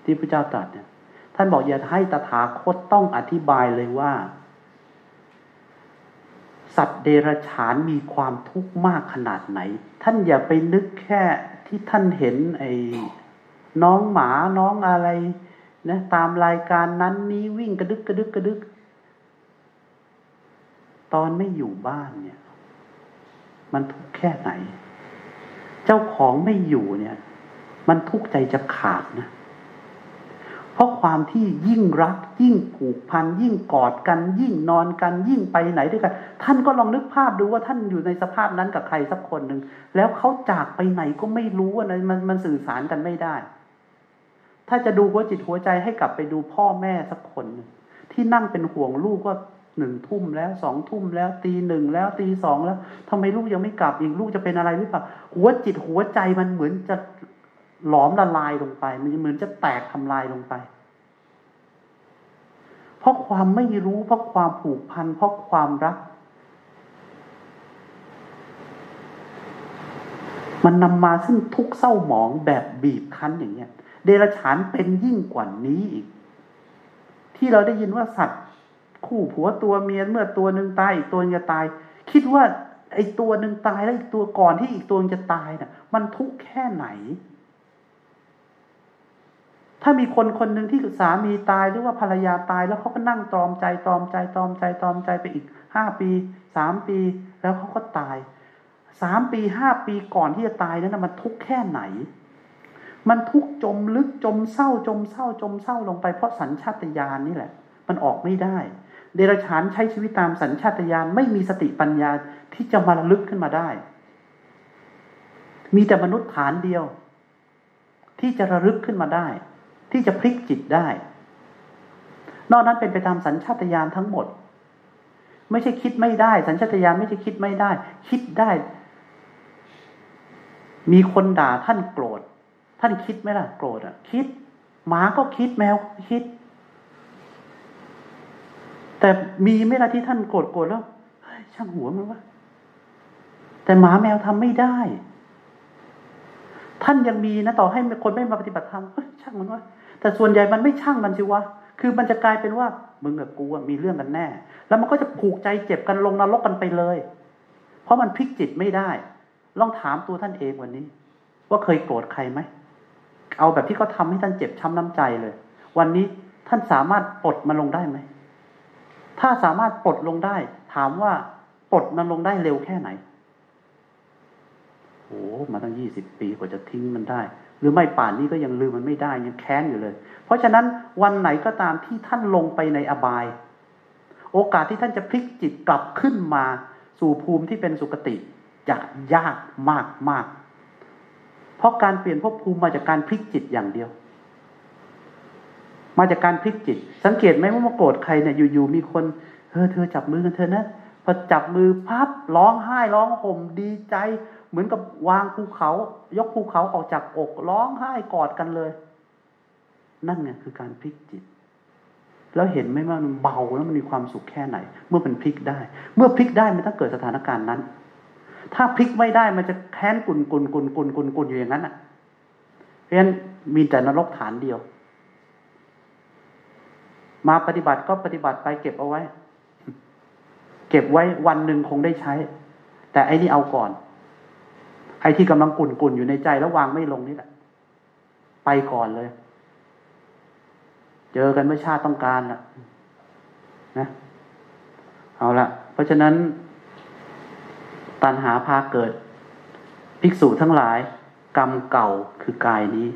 ที่พระเจ้าตรัสเนี่ย ท่านบอกอย่าให้ตถาคตต้องอธิบายเลยว่า สัตว์เดรัจฉานมีความทุกข์มากขนาดไหน ท่านอย่าไปนึกแค่ ที่ท่านเห็นไอ้น้องหมาน้องอะไรนะตามรายการนั้นนี้วิ่งกระดึกกระดึกกระดึก ตอนไม่อยู่บ้านเนี่ย มันทุกข์แค่ไหน เจ้าของไม่อยู่เนี่ย มันทุกข์ใจจะขาดนะ เพราะความที่ยิ่งรัก ยิ่งผูกพัน ยิ่งกอดกัน ยิ่งนอนกัน ยิ่งไปไหนด้วยกัน ท่านก็ลองนึกภาพดูว่าท่านอยู่ในสภาพนั้นกับใครสักคนหนึ่งแล้วเขาจากไปไหนก็ไม่รู้ว่ามันมันสื่อสารกันไม่ได้ ถ้าจะดูหัวจิตหัวใจให้กลับไปดูพ่อแม่สักคนหนึ่งที่นั่งเป็นห่วงลูกว่าหนึ่งทุ่มแล้วสองทุ่มแล้วตีหนึ่งแล้วตีสองแล้วทำไมลูกยังไม่กลับอีกลูกจะเป็นอะไรหรือเปล่าหัวจิตหัวใจมันเหมือนจะ หลอมละลายลงไป มันจะเหมือนจะแตกทำลายลงไป เพราะความไม่รู้ เพราะความผูกพัน เพราะความรัก มันนำมาซึ่งทุกเศร้าหมองแบบบีบคั้นอย่างเงี้ย เดรัจฉานเป็นยิ่งกว่านี้อีก ที่เราได้ยินว่าสัตว์ คู่ผัวตัวเมียเมื่อตัวหนึ่งตายอีกตัวจะตาย คิดว่าไอ้ตัวหนึ่งตายแล้วอีกตัวก่อนที่อีกตัวจะตายเนะ่ะ มันทุกข์แค่ไหน ถ้ามีคนคนหนึ่งที่สามีตายหรือว่าภรรยาตาย แล้วเขาก็นั่งตรอมใจตรอมใจตรอมใจตรอมใจไปอีกห้าปีสามปี แล้วเขาก็ตายสามปีห้าปีก่อนที่จะตายนั้นมันทุกข์แค่ไหน มันทุกข์จมลึกจมเศร้าจมเศร้าจมเศร้าลงไปเพราะสัญชาตญาณนี่แหละ มันออกไม่ได้ เดรัจฉานใช้ชีวิตตามสัญชาตญาณไม่มีสติปัญญาที่จะมาระลึกขึ้นมาได้ มีแต่มนุษย์ฐานเดียว ที่จะระลึกขึ้นมาได้ ที่จะพลิกจิตได้ นอกนั้นเป็นไปตามสัญชาตญาณทั้งหมด ไม่ใช่คิดไม่ได้ สัญชาตญาณไม่ใช่คิดไม่ได้ คิดได้ มีคนด่าท่านโกรธ ท่านคิดไหมล่ะ โกรธอะ คิด หมาก็คิดแมวก็คิด แต่มีไหมล่ะที่ท่านโกรธโกรธแล้วช่างหัวมันวะแต่หมาแมวทำไม่ได้ ท่านยังมีนะต่อให้คนไม่มาปฏิบัติธรรมช่างมันวะ แต่ส่วนใหญ่มันไม่ช่างมันสิวะ คือมันจะกลายเป็นว่ามึงกับกูมีเรื่องกันแน่ แล้วมันก็จะผูกใจเจ็บกันลงนรกกันไปเลย เพราะมันพลิกจิตไม่ได้ ลองถามตัวท่านเองวันนี้ ว่าเคยโกรธใครไหม เอาแบบที่เขาทาให้ท่านเจ็บช้ำน้ำใจเลย วันนี้ท่านสามารถปลดมันลงได้ไหม ถ้าสามารถปลดลงได้ ถามว่าปลดมันลงได้เร็วแค่ไหนโอ้มาตั้งยี่สิบปีกว่าจะทิ้งมันได้ รือไม่ป่านนี้ก็ยังลืมมันไม่ได้ยังแค้นอยู่เลย เพราะฉะนั้นวันไหนก็ตามที่ท่านลงไปในอบาย โอกาสที่ท่านจะพลิกจิตกลับขึ้นมาสู่ภูมิที่เป็นสุคติจะยากมากมากเพราะการเปลี่ยนภพภูมิมาจากการพลิกจิตอย่างเดียว มาจากการพลิกจิต สังเกตไหมว่ามาโกรธใครเนี่ยอยู่ๆมีคนเธอเธอจับมือกันเธอนะพอจับมือพับร้องไห้ร้องห่มดีใจ เหมือนกับวางภูเขา ยกภูเขาออกจากอกร้องไห้กอดกันเลย นั่นไงคือการพลิกจิต แล้วเห็นไหมว่ามันเบาแล้วมันมีความสุขแค่ไหน เมื่อมันพลิกได้ เมื่อพลิกได้มันต้องเกิดสถานการณ์นั้น ถ้าพลิกไม่ได้มันจะแค้นกุนกุนกุนกุนกุนกุนอยู่อย่างนั้นอะเพราะฉะนั้นมีแต่นรกฐานเดียว มาปฏิบัติก็ปฏิบัติไปเก็บเอาไว้ เก็บไว้วันหนึ่งคงได้ใช้ แต่ไอ้นี่เอาก่อน ไอ้ที่กำลังกุ่นกุ่นอยู่ในใจแล้ววางไม่ลงนี่แหละ ไปก่อนเลย เจอกันเมื่อชาติต้องการละนะเอาละเพราะฉะนั้น ตันหาพาเกิด ภิกษุทั้งหลาย กรรมเก่าคือกายนี้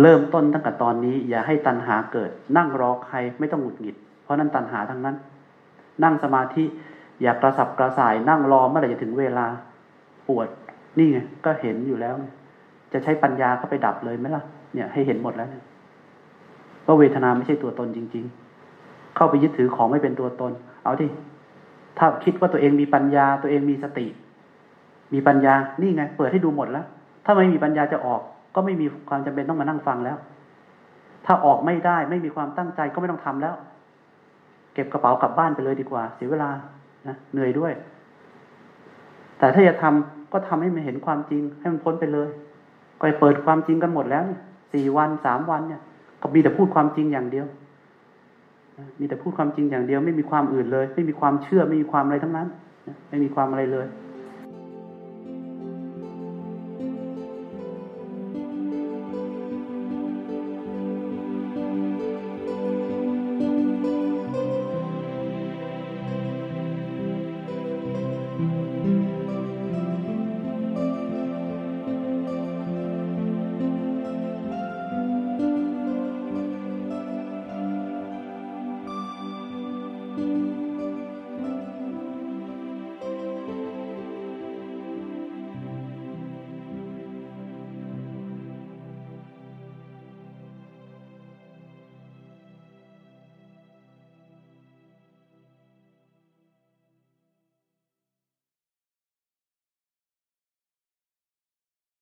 เริ่มต้นตั้งแต่ตอนนี้ อย่าให้ตันหาเกิด นั่งรอใครไม่ต้องหงุดหงิด เพราะนั้นตันหาทั้งนั้น นั่งสมาธิ อย่ากระสับกระส่าย นั่งรอเมื่อไหร่จะถึงเวลา ปวด นี่ไงก็เห็นอยู่แล้ว จะใช้ปัญญาเข้าไปดับเลยไหมล่ะ เนี่ย ให้เห็นหมดแล้วเนี่ยว่าเวทนาไม่ใช่ตัวตนจริง ๆ เข้าไปยึดถือของไม่เป็นตัวตน เอาที่ถ้าคิดว่าตัวเองมีปัญญา ตัวเองมีสติ มีปัญญา นี่ไง เปิดให้ดูหมดแล้ว ถ้าไม่มีปัญญาจะออก ก็ไม่มีความจำเป็นต้องมานั่งฟังแล้ว ถ้าออกไม่ได้ไม่มีความตั้งใจก็ไม่ต้องทำแล้ว เก็บกระเป๋ากลับบ้านไปเลยดีกว่า เสียเวลานะเหนื่อยด้วย แต่ถ้าจะทำ ก็ทำให้มันเห็นความจริง ให้มันพ้นไปเลยก็เปิดความจริงกันหมดแล้วสี่วันสามวันเนี่ย ก็มีแต่พูดความจริงอย่างเดียว มีแต่พูดความจริงอย่างเดียว ไม่มีความอื่นเลย ไม่มีความเชื่อไม่มีความอะไรทั้งนั้น ไม่มีความอะไรเลย